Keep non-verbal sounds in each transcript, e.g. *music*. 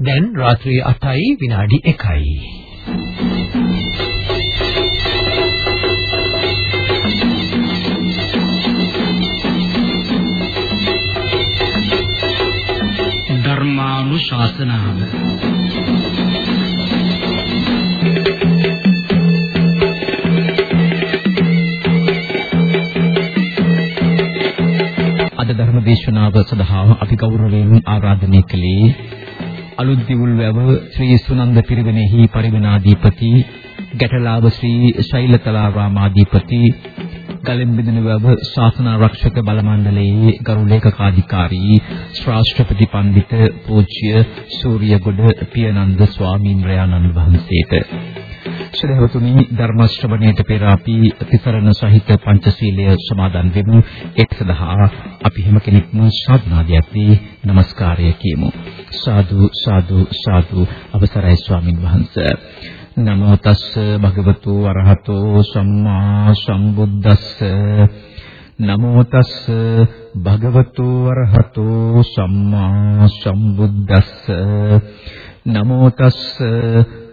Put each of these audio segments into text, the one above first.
දැන් රාත්‍රී 8යි විනාඩි 1යි. ධර්මානුශාසනාව දේශනාව සඳහා අපි ගෞරවයෙන් ආරාධනය කළේ අලුත් දිවුල් වැව ශ්‍රී සුනන්ද පිරිවෙනෙහි පරිවනාධිපති ගැටලාව ශ්‍රී ශෛලතලාරාමාධිපති ගලෙම්බිදන වැව ශාසනාරක්ෂක බල මණ්ඩලයේ ගරු ලේකකාධිකාරී ශ්‍රාෂ්ට්‍රපති පඬිත පූජ්‍ය සූර්යගොඩ පියනන්ද ස්වාමීන් වහන්සේට ශ්‍රේවතුනි ධර්ම ශ්‍රවණයට පෙර අපි තිසරණ සහිත පංචශීලය සමාදන් වෙමු. ඒක සඳහා අපි හැම කෙනෙක්ම සාධනාදයක් දී নমස්කාරය කියමු. සාදු සාදු සාදු. අවසරයි ස්වාමින් වහන්සේ. නමෝ තස්ස භගවතු අරහතෝ සම්මා සම්බුද්දස්ස. නමෝ තස්ස භගවතු අරහතෝ සම්මා සම්බුද්දස්ස. නමෝ තස්ස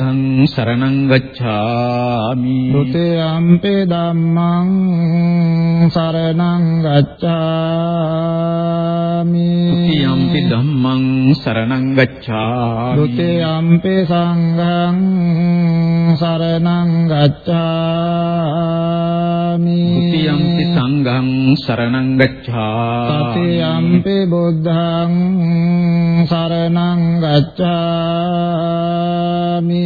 සංඝං සරණං ගච්ඡාමි. ෘතයම්පේ ධම්මං සරණං ගච්ඡාමි. ෘතයම්පි ධම්මං සරණං ගච්ඡාමි. ෘතයම්පේ සංඝං සරණං ගච්ඡාමි. ෘතයම්පි සංඝං සරණං ගච්ඡාමි. ෘතයම්පි බුද්ධං සරණං ගච්ඡාමි.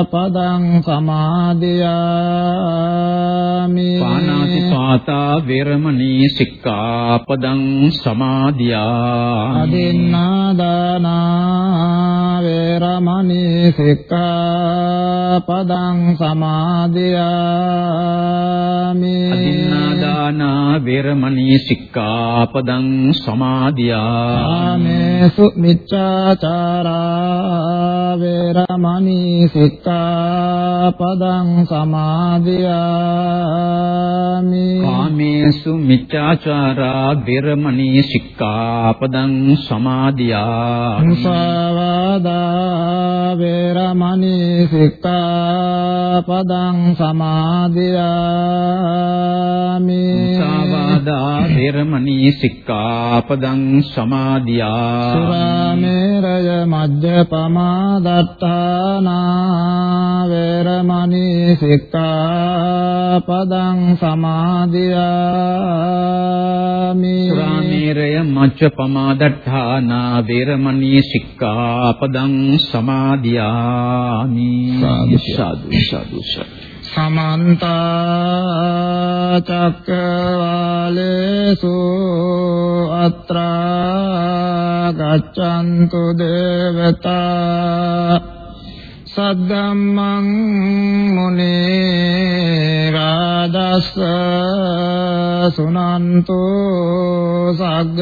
සික්ඛාපදං සමාදියාමි පානාති පාතා වේරමණී සික්ඛාපදං සමාදියාමි। අදින්නා දානා වේරමණී සික්ඛාපදං සමාදියාමි। අදින්නා දානා වේරමණී සික්ඛාපදං සමාදියාමි। ආමේසු මිච්ඡාචාරා වේරමණී සික්ඛාපදං සමාදියාමි. කාමේසු මිච්ඡාචාරා වේරමණී සික්ඛාපදං සමාදියාමි. මුසාවාදා වේරමණී සික්ඛාපදං සමාදියාමි. මුසාවාදා වේරමණී සික්ඛාපදං සමාදියාමි. සුරාමේරය මජ්ජපමා දත්තානා වේරමණී සික්ඛාපදං සමාදියාමි. සුරාමේරය මච්ච පමාදට්ඨානා වේරමණී සික්ඛාපදං සමාදියාමි. සාදු සාදු සාදු. සමන්ත චක්කවාලේසු අත්‍රා ගච්ඡන්තු දේවතා සද්දම්මං මුනි රාදස්ස සුනන්තු සග්ග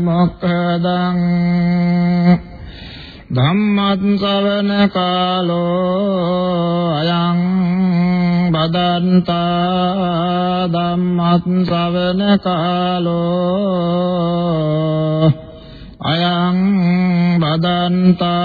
මොක්ඛදං ධම්මත් ශ්‍රවණ කාලෝ අයං බදන්තා ධම්මත් ශ්‍රවණ කාලෝ අයං බදන්තා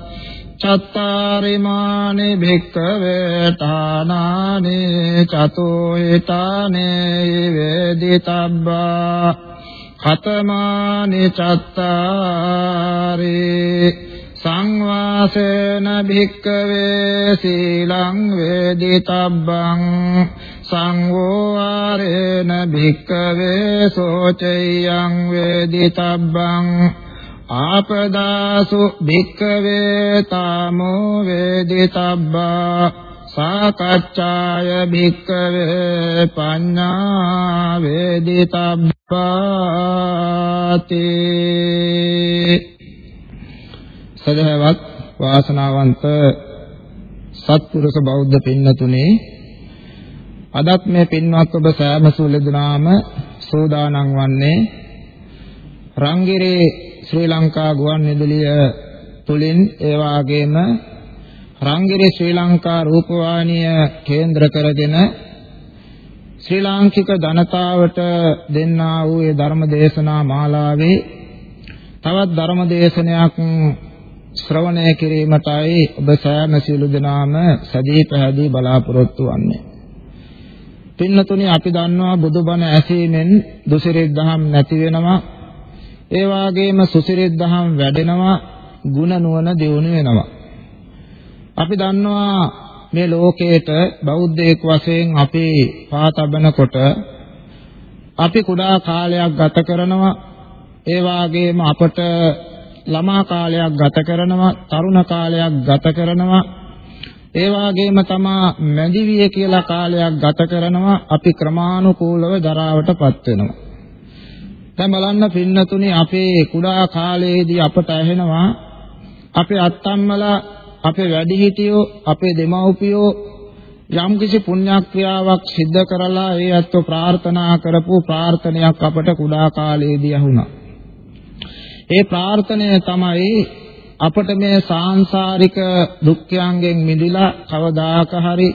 චත්තාරිමානි භික්ඛවේ තානානි චතුහිතානේ වේදිතබ්බා ඛතමානි චත්තාරේ සංවාසේන භික්කවේ සීලං වේදිතබ්බං සංවෝවාරේන භික්කවේ සෝචයං වේදිතබ්බං ආපදාසු භික්කවේ තාමෝ වේදිතබ්බා සාකච්ඡාය භික්කවේ පඤ්ඤා වේදිතබ්බාති සදහවත් වාසනාවන්ත සත්පුරුෂ බෞද්ධ පින්නතුනේ අදත් මේ පින්වත් ඔබ සෑම සූලෙදනාම සෝදානම් වන්නේ රංගිරේ ශ්‍රී ලංකා ගුවන්විදුලිය තුලින් ඒ වාගේම රංගිරේ ශ්‍රී ලංකා රූපවාහිනිය කේන්ද්‍ර කරගෙන ශ්‍රී ලාංකික ජනතාවට දෙන්නා වූ ඒ ධර්ම දේශනා මාලාවේ තවත් ධර්ම දේශනයක් ශ්‍රවණය කිරීමටයි ඔබ සෑම සියලු දෙනාම සදී පැහැදී බලාපොරොත්තු වන්නේ. පින්නතුනි අපි දන්නවා බුදුබණ ඇසීමෙන් දුසිරිත් දහම් නැති වෙනවා. ඒ වාගේම සුසිරිත් දහම් වැඩෙනවා, ಗುಣ නුවණ දියුණු වෙනවා. අපි දන්නවා මේ ලෝකේට බෞද්ධයෙක් වශයෙන් අපි පාතබනකොට අපි කුඩා කාලයක් ගත කරනවා ඒ වාගේම අපට ළමා කාලයක් ගත කරනවා තරුණ කාලයක් ගත කරනවා ඒ වගේම තමා මැදිවිය කියලා කාලයක් ගත කරනවා අපි ක්‍රමානුකූලව දරාවටපත් වෙනවා දැන් බලන්න පින්නතුනි අපේ කුඩා කාලයේදී අපට ඇහෙනවා අපේ අත්තම්මලා අපේ වැඩිහිටියෝ අපේ දෙමව්පියෝ යම්කිසි පුණ්‍යක්‍රියාවක් සිද්ධ කරලා ඒ අත්ව ප්‍රාර්ථනා කරපු ප්‍රාර්ථනයක් අපට කුඩා කාලයේදී ඇහුණා. ඒ ප්‍රාර්ථනය තමයි අපට මේ සාංශාරික දුක්ඛයන්ගෙන් මිදලා කවදාක හරි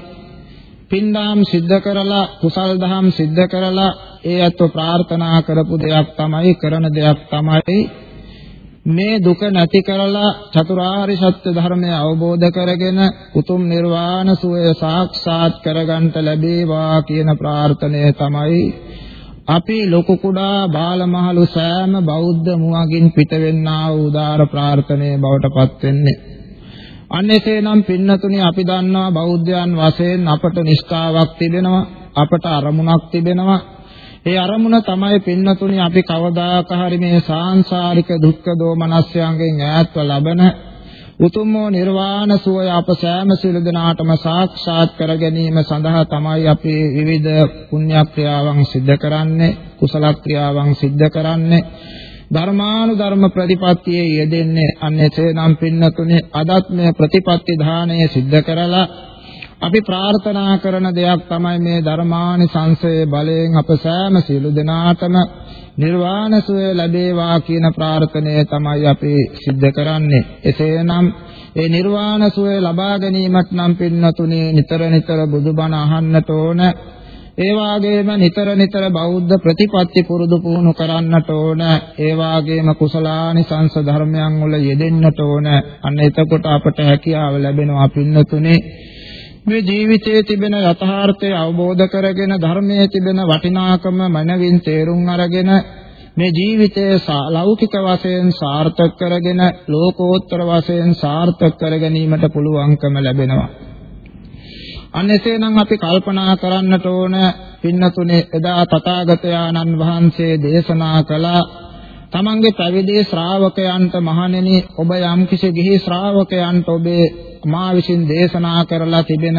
පින්දාම් සිද්ධ කරලා කුසල් දහම් සිද්ධ කරලා ඒ අත්ව ප්‍රාර්ථනා කරපු දෙයක් තමයි කරන දෙයක් තමයි මේ දුක නැති කරලා චතුරාර්ය සත්‍ය ධර්මය අවබෝධ කරගෙන උතුම් නිර්වාණ සුවය සාක්ෂාත් කරගන්නට ලැබේවා කියන ප්‍රාර්ථනය තමයි අපි ලොකු කුඩා බාලමහලු සෑම බෞද්ධ මුවගින් පිටවෙන්නා වූ උදාර ප්‍රාර්ථනයේ බවට පත් වෙන්නේ. අන්නේසේනම් පින්නතුනි අපි දන්නවා බෞද්ධයන් වශයෙන් අපට නිෂ්ඨාවක් තිබෙනවා අපට අරමුණක් තිබෙනවා. ඒ අරමුණ තමයි පින්නතුනි අපි කවදාක හරි මේ සාංශාරික දුක්ඛ දෝමනස්යන්ගෙන් ඈත්ව ලබන උතුම් වූ නිර්වාණ සුවය අප සෑම සිළු දෙනාටම සාක්ෂාත් කර ගැනීම සඳහා තමයි අපි විවිධ පුණ්‍ය ක්‍රියාවන් සිද්ධ කරන්නේ කුසල ක්‍රියාවන් සිද්ධ කරන්නේ. ධර්මානුධර්ම ප්‍රතිපත්තියේ යෙදෙන්නේ අන්නේසේනම් පින්නතුනේ අදත් මේ ප්‍රතිපත්ති ධානය සිද්ධ කරලා අපි ප්‍රාර්ථනා කරන දෙයක් තමයි මේ ධර්මානි සංසයේ බලයෙන් අප සෑම සියලු දෙනාටම නිර්වාණ සුවය ලැබේවා කියන ප්‍රාර්ථනය තමයි අපි සිද්ධ කරන්නේ. එසේනම් ඒ නිර්වාණ සුවය ලබා ගැනීමත් නම් පින්නතුනේ නිතර නිතර බුදුබණ අහන්නට ඕන. ඒ වාගේම නිතර නිතර බෞද්ධ ප්‍රතිපත්ති පුරුදු පුහුණු කරන්නට ඕන. ඒ වාගේම කුසලානිසංස ධර්මයන් වල යෙදෙන්නට ඕන. අන්න එතකොට අපට හැකියාව ලැබෙනවා පින්නතුනේ මේ ජීවිතයේ තිබෙන යථාර්ථය අවබෝධ කරගෙන ධර්මයේ තිබෙන වටිනාකම මනවින් තේරුම් අරගෙන මේ ජීවිතයේ ලෞකික වශයෙන් සාර්ථක කරගෙන ලෝකෝත්තර වශයෙන් සාර්ථක කර ගැනීමට පුළුවන්කම ලැබෙනවා. අනේසේනම් අපි කල්පනා කරන්නට ඕන පින්නතුනේ එදා තථාගතයන්න් වහන්සේ දේශනා කළ තමන්ගේ පැවිදි ශ්‍රාවකයන්ට මහණෙනි ඔබ යම්කිසි ගිහි ශ්‍රාවකයන්ට ඔබේ මා විසින් දේශනා කරලා තිබෙන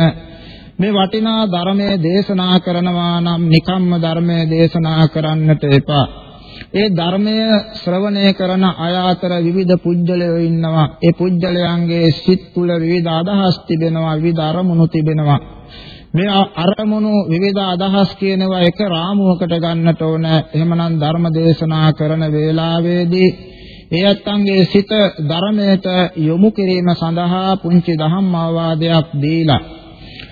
මේ වටිනා ධර්මයේ දේශනා කරනවා නම් නිකම්ම ධර්මයේ දේශනා කරන්නට එපා. ඒ ධර්මය ශ්‍රවණය කරන අය අතර විවිධ පුජ්‍යලයෝ ඉන්නවා. ඒ පුජ්‍යලයන්ගේ සිත් තුළ විවිධ අදහස් තිබෙනවා, විවිධ අරමුණු තිබෙනවා. මේ අරමුණු විවිධ අදහස් කියනවා එක රාමුවකට ගන්නට ඕන. එහෙමනම් ධර්ම දේශනා කරන වේලාවේදී ඒ අත්ංගේ සිත ධර්මයට යොමු කිරීම සඳහා පුංචි දහම් අවවාදයක් දීලා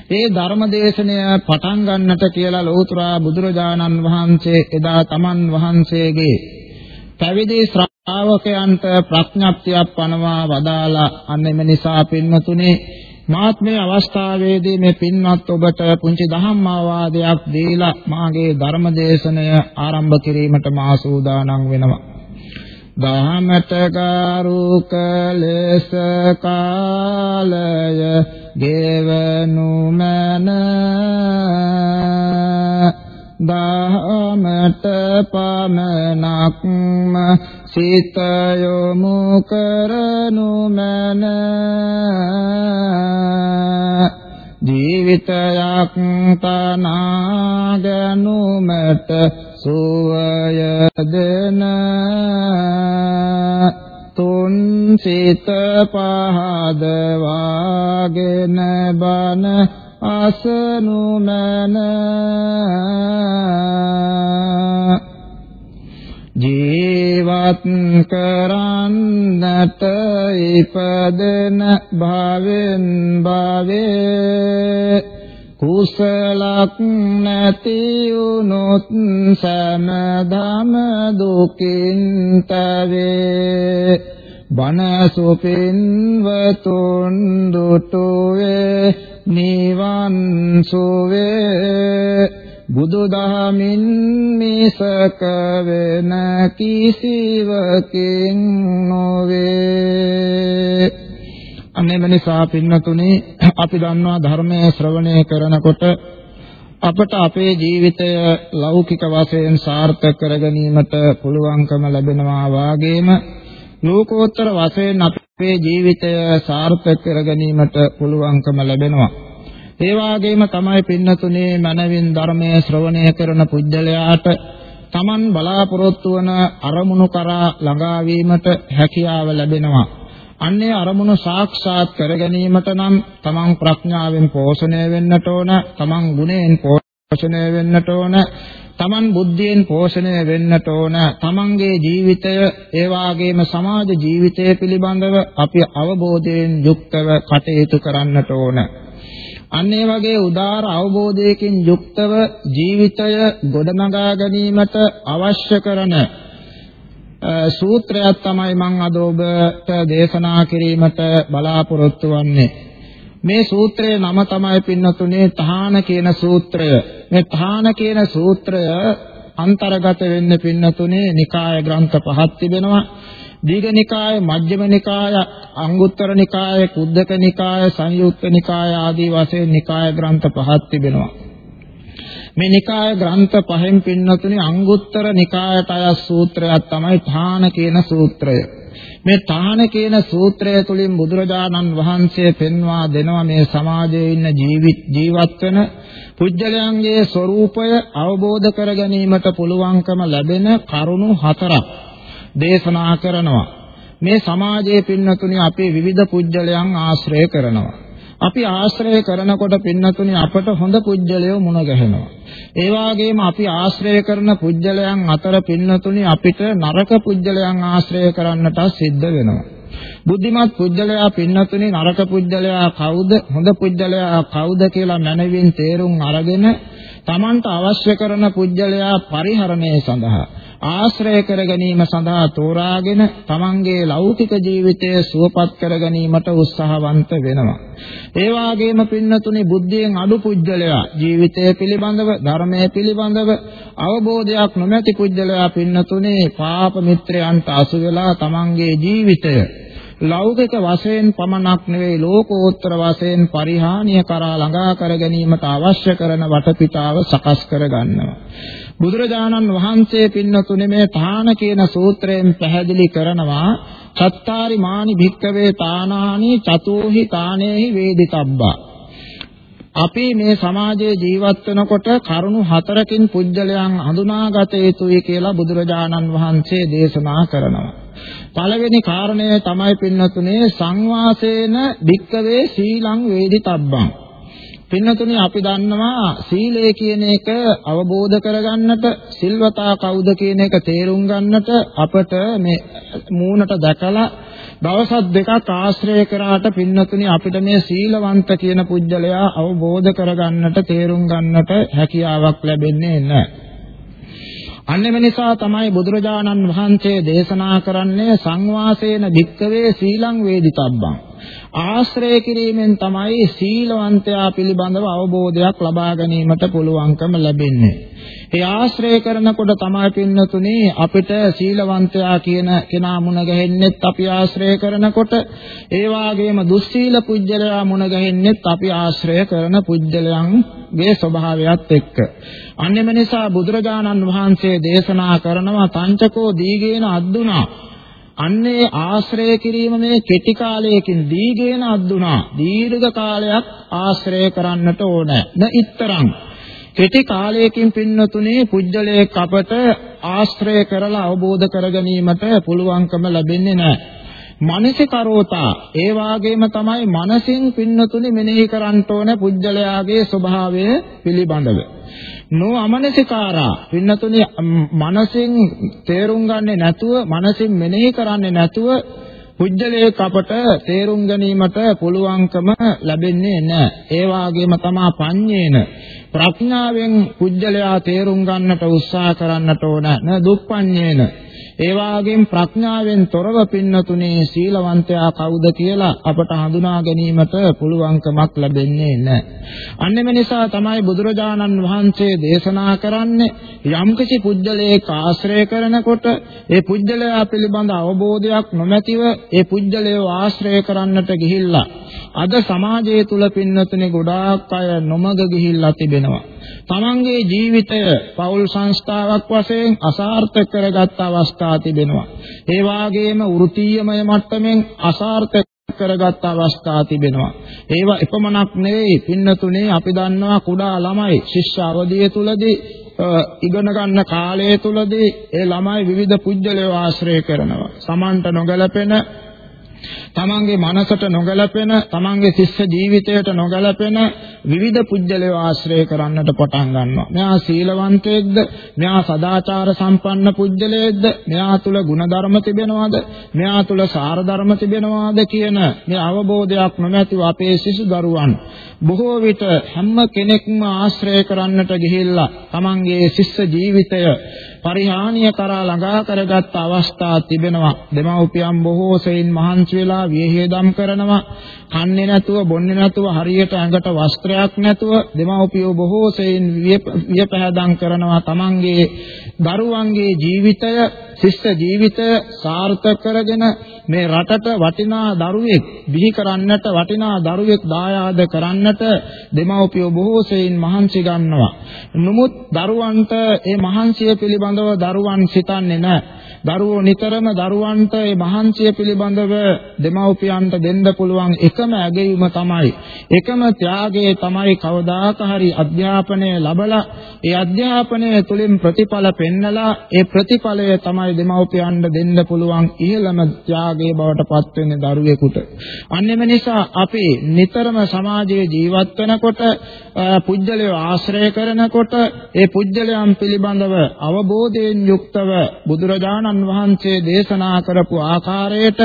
ඒ ධර්මදේශනය පටන් ගන්නට කියලා ලෞතර බුදුරජාණන් වහන්සේ එදා තමන් වහන්සේගේ පැවිදි ශ්‍රාවකයන්ට ප්‍රඥප්තියක් පනවා වදාලා අන්න එම නිසා පින්වතුනි මාත් මේ අවස්ථාවේදී මේ පින්වත් ඔබට පුංචි ධම්ම ආවාදයක් දීලා මාගේ ධර්මදේශනය ආරම්භ කිරීමට මා සූදානම් වෙනවා. දහමට ගාරුක ලෙස කාලය ගෙවනු මන දහමට පමනක්ම සිත යොමු කරනු මන ජීවිතයක් තනාගනුමට සුවය දෙන තුන් සිත පහදවාගෙන බන අසනු මන ජීවත් කරන්නට ඉපදෙන භවෙන් භවේ කුසලක් නැති වුනොත් සමදම දුකින් තවේ. බනසුපින්වතුන් දුටුවේ නිවන් සුවේ. බුදුදහමින් මිසක වෙන කිසිවකින් නොවේ. අනේම නිසා පින්නතුනේ අපි දන්නවා ධර්මයේ ශ්‍රවණය කරනකොට අපට අපේ ජීවිතය ලෞකික වශයෙන් සාර්ථක කර ගැනීමට පුළුවන්කම ලැබෙනවා වාගේම ලෝකෝත්තර වශයෙන් අපේ ජීවිතය සාර්ථක කර ගැනීමට පුළුවන්කම ලැබෙනවා. ඒ වාගේම තමයි පින්නතුනේ මනවින් ධර්මයේ ශ්‍රවණය කරන පුජ්‍යලයාට Taman බලාපොරොත්තු වන අරමුණු කරා ළඟා වීමට හැකියාව ලැබෙනවා. අන්නේ අරමුණු සාක්ෂාත් කර ගැනීමට නම් තමන් ප්‍රඥාවෙන් පෝෂණය වෙන්නට ඕන තමන් ගුණයෙන් පෝෂණය වෙන්නට ඕන තමන් බුද්ධියෙන් පෝෂණය වෙන්නට ඕන තමන්ගේ ජීවිතය ඒ වාගේම සමාජ ජීවිතය පිළිබඳව අපි අවබෝධයෙන් යුක්තව කටයුතු කරන්නට ඕන. අන්න ඒ වගේ උදාර අවබෝධයකින් යුක්තව ජීවිතය ගොඩනගා ගැනීමට අවශ්‍ය කරන සූත්‍රයක් තමයි මම අද ඔබට දේශනා කිරීමට බලාපොරොත්තු වෙන්නේ. මේ සූත්‍රයේ නම තමයි පින්නතුනේ තහාන කියන සූත්‍රය. මේ තහාන කියන සූත්‍රය අන්තර්ගත වෙන්නේ පින්නතුනේ නිකාය ග්‍රන්ථ පහක් තිබෙනවා. දීඝනිකාය, මජ්ක්‍ධිම නිකාය, අංගුත්තර නිකාය, කුද්දක නිකාය, සංයුක්ත නිකාය ආදී වශයෙන් නිකාය ග්‍රන්ථ පහක් තිබෙනවා. මේ නිකාය ග්‍රන්ථ පහෙන් පින්නතුනි අංගුත්තර නිකායට අයත් සූත්‍රයක් තමයි ථාන කියන සූත්‍රය. මේ ථාන කියන සූත්‍රය තුලින් බුදුරජාණන් වහන්සේ පෙන්වා දෙනවා මේ සමාජයේ ඉන්න ජීවිත ජීවත් වෙන පුජ්‍යලයන්ගේ ස්වરૂපය අවබෝධ කර ගැනීමට පුළුවන්කම ලැබෙන කරුණු හතරක් දේශනා කරනවා. මේ සමාජයේ පින්නතුනි අපේ විවිධ පුජ්‍යලයන් ආශ්‍රය කරනවා. අපි ආශ්‍රය කරනකොට පින්නතුනි අපට හොඳ පුජ්‍යලයෝ මුණ ගැහෙනවා. ඒ වගේම අපි ආශ්‍රය කරන පුජ්‍යලයන් අතර පින්නතුනි අපිට නරක පුජ්‍යලයන් ආශ්‍රය කරන්නට සිද්ධ වෙනවා. බුද්ධිමත් පුජ්‍යලයා පින්නතුනි නරක පුජ්‍යලයා කවුද හොඳ පුජ්‍යලයා කවුද කියලා මනවින් තේරුම් අරගෙන Tamanට අවශ්‍ය කරන පුජ්‍යලයා පරිහරණය සඳහා ආශ්‍රය කර ගැනීම සඳහා තෝරාගෙන තමන්ගේ ලෞකික ජීවිතය සුවපත් කර ගැනීමට උත්සාහවන්ත වෙනවා. ඒ වාගේම පින්නතුනි බුද්ධියෙන් අඩු පුජ්‍යලයා ජීවිතය පිළිබඳව ධර්මයේ පිළිබඳව අවබෝධයක් නොමැති පුජ්‍යලයා පින්නතුනි පාප මිත්‍රයන්ට අසු වෙලා තමන්ගේ ජීවිතය ලෞකික වශයෙන් පමණක් නෙවෙයි ලෝකෝත්තර වශයෙන් පරිහානිය කරා ළඟා කර ගැනීමට අවශ්‍ය කරන වටපිටාව සකස් කර ගන්නවා. බුදුරජාණන් වහන්සේ පින්නතුනේ මේ තාන කියන සූත්‍රයෙන් පැහැදිලි කරනවා චත්තාරි මානි භික්කවේ තානානි චතෝහි තානේහි වේදිතබ්බා අපි මේ සමාජයේ ජීවත් වෙනකොට කරුණු හතරකින් පුජ්‍යලයන් හඳුනාගත යුතුයි කියලා බුදුරජාණන් වහන්සේ දේශනා කරනවා. පළවෙනි කාරණය තමයි පින්නතුනේ සංවාසේන භික්කවේ සීලං වේදිතබ්බං. පින්නතුනේ අපි දන්නවා සීලය කියන එක අවබෝධ කරගන්නට සිල්වතා කවුද කියන එක තේරුම් ගන්නට අපට මේ මූණට දැකලා දවස් දෙකක් ආශ්‍රය කරාට පින්නතුනි අපිට මේ සීලවන්ත කියන පුජ්‍යලයා අවබෝධ කරගන්නට තේරුම් ගන්නට හැකියාවක් ලැබෙන්නේ නැහැ. අන්නෙම නිසා තමයි බුදුරජාණන් වහන්සේ දේශනා කරන්නේ සංවාසේන භික්කවේ සීලං වේදිතබ්බං. ආශ්‍රය කිරීමෙන් තමයි සීලවන්තයා පිළිබඳව අවබෝධයක් ලබා ගැනීමට පුළුවන්කම ලැබෙන්නේ. ඒ ආශ්‍රය කරනකොට තමයි පින්නතුනේ අපිට සීලවන්තයා කියන කෙනා මුණ ගැහෙන්නෙත් අපි ආශ්‍රය කරනකොට ඒ වාගේම දුස්සීල පුජ්‍යලයා මුණ ගැහෙන්නෙත් අපි ආශ්‍රය කරන පුජ්‍යලයන්ගේ ස්වභාවයත් එක්ක. අන්නෙම නිසා බුදුරජාණන් වහන්සේ දේශනා කරනවා තංචකෝ දීගේන අද්දුනා අන්නේ ආශ්‍රය කිරීම මේ කෙටි කාලයකින් දීගේන අද්දුනා දීර්ඝ කාලයක් ආශ්‍රය කරන්නට ඕන න ඉතරං කෙටි කාලයකින් පින්නතුනේ පුජ්‍යලයක් අපට ආශ්‍රය කරලා අවබෝධ කර ගැනීමට පුළුවන්කම ලැබෙන්නේ නැහැ. මනසිකරෝතා ඒ වාගේම තමයි මනසින් පින්නතුනේ මෙනෙහි කරන්න ඕන පුජ්‍යලයාගේ ස්වභාවය පිළිබඳව. නෝ අමනසිකාරා පින්නතුනි මනසින් තේරුම් ගන්නේ නැතුව මනසින් මෙනෙහි කරන්නේ නැතුව පුජ්‍යලයක් අපට තේරුම් ගැනීමට පුළුවන්කම ලැබෙන්නේ නැහැ. ඒ වාගේම තමා පඤ්ඤේන ප්‍රඥාවෙන් පුජ්‍යලයා තේරුම් ගන්නට උත්සාහ කරන්නට ඕන. න දුප්පඤ්ඤේන ඒ වාගේම ප්‍රඥාවෙන් තොරව පින්නතුනේ සීලවන්තයා කවුද කියලා අපට හඳුනා ගැනීමට පුළුවන්කමක් ලැබෙන්නේ නැහැ. අන්නෙම නිසා තමයි බුදුරජාණන් වහන්සේ දේශනා කරන්නේ යම්කිසි පුජ්‍යලයක ආශ්‍රය කරනකොට ඒ පුජ්‍යලයා පිළිබඳ අවබෝධයක් නොමැතිව ඒ පුජ්‍යලයව ආශ්‍රය කරන්නට ගිහිල්ලා අද සමාජය තුල පින්නතුනේ ගොඩාක් අය නොමග ගිහිල්ලා තිබෙනවා. තමන්ගේ ජීවිතය පෞල් සංස්ථාවක් වශයෙන් අසාර්ථක කරගත් අවස්ථා තිබෙනවා. ඒ වාගේම වෘත්තීයමය මට්ටමින් අසාර්ථක කරගත් අවස්ථා තිබෙනවා. ඒවා එපමණක් නෙවෙයි පින්නතුනේ අපි දන්නවා කුඩා ළමයි ශිෂ්‍ය අවධිය තුලදී ඉගෙන ගන්න කාලය තුලදී ඒ ළමයි විවිධ පුජ්‍යලේ ආශ්‍රය කරනවා. සමන්ට නොගැලපෙන තමන්ගේ මනසට නොගැලපෙන තමන්ගේ ශිෂ්‍ය ජීවිතයට නොගැලපෙන විවිධ පුජ්‍යලේ ආශ්‍රය කරන්නට පටන් ගන්නවා. මෙයා සීලවන්තයෙක්ද? මෙයා සදාචාර සම්පන්න පුජ්‍යලයෙක්ද? මෙයා තුල ಗುಣධර්ම තිබෙනවද? මෙයා තුල සාර ධර්ම තිබෙනවද කියන මේ අවබෝධයක් නොමැතිව අපේ සිසු දරුවන් බොහෝ විට හැම කෙනෙක්ම ආශ්‍රය කරන්නට ගිහිල්ලා තමන්ගේ ශිෂ්‍ය ජීවිතය පරිහානිය කරා ළඟා කරගත් අවස්ථා තිබෙනවා. දෙමව්පියන් බොහෝ සෙයින් මහන්සි වෙලා විහෙදම් කරනවා. කන්නේ නැතුව බොන්නේ නැතුව හරියට ඇඟට වස්ත්‍රයක් නැතුව දෙමව්පියෝ බොහෝ සෙයින් වියපහදම් කරනවා. තමන්ගේ දරුවන්ගේ ජීවිතය ශිෂ්‍ය ජීවිතය සාර්ථක කරගෙන මේ රටට වටිනා දරුවෙක් බිහි කරන්නට වටිනා දරුවෙක් දායාද කරන්නට දෙමව්පියෝ බොහෝ සෙයින් මහන්සි ගන්නවා. නමුත් දරුවන්ට මේ මහන්සිය පිළිබඳව දරුවන් සිතන්නේ නැහැ. දරුවෝ නිතරම දරුවන්ට මේ මහන්සිය පිළිබඳව දෙමව්පියන්ට දෙන්න පුළුවන් එකම ඇගයීම තමයි එකම ත්‍යාගය තමයි කවදාක හරි අධ්‍යාපනය ලැබලා ඒ අධ්‍යාපනය තුළින් ප්‍රතිඵල පෙන්නලා ඒ ප්‍රතිඵලය තමයි දෙමව්පියන්ට දෙන්න පුළුවන් ඉහළම ත්‍යාගයේ බවට පත් වෙන්නේ දරුවෙකුට. අන්නෙම නිසා අපි නිතරම සමාජයේ ජීවත් වෙනකොට පුජ්‍යලය ආශ්‍රය කරනකොට ඒ පුජ්‍යලයන් පිළිබඳව අවබෝධයෙන් යුක්තව බුදුරජාණන් වහන්සේ දේශනා කරපු ආකාරයට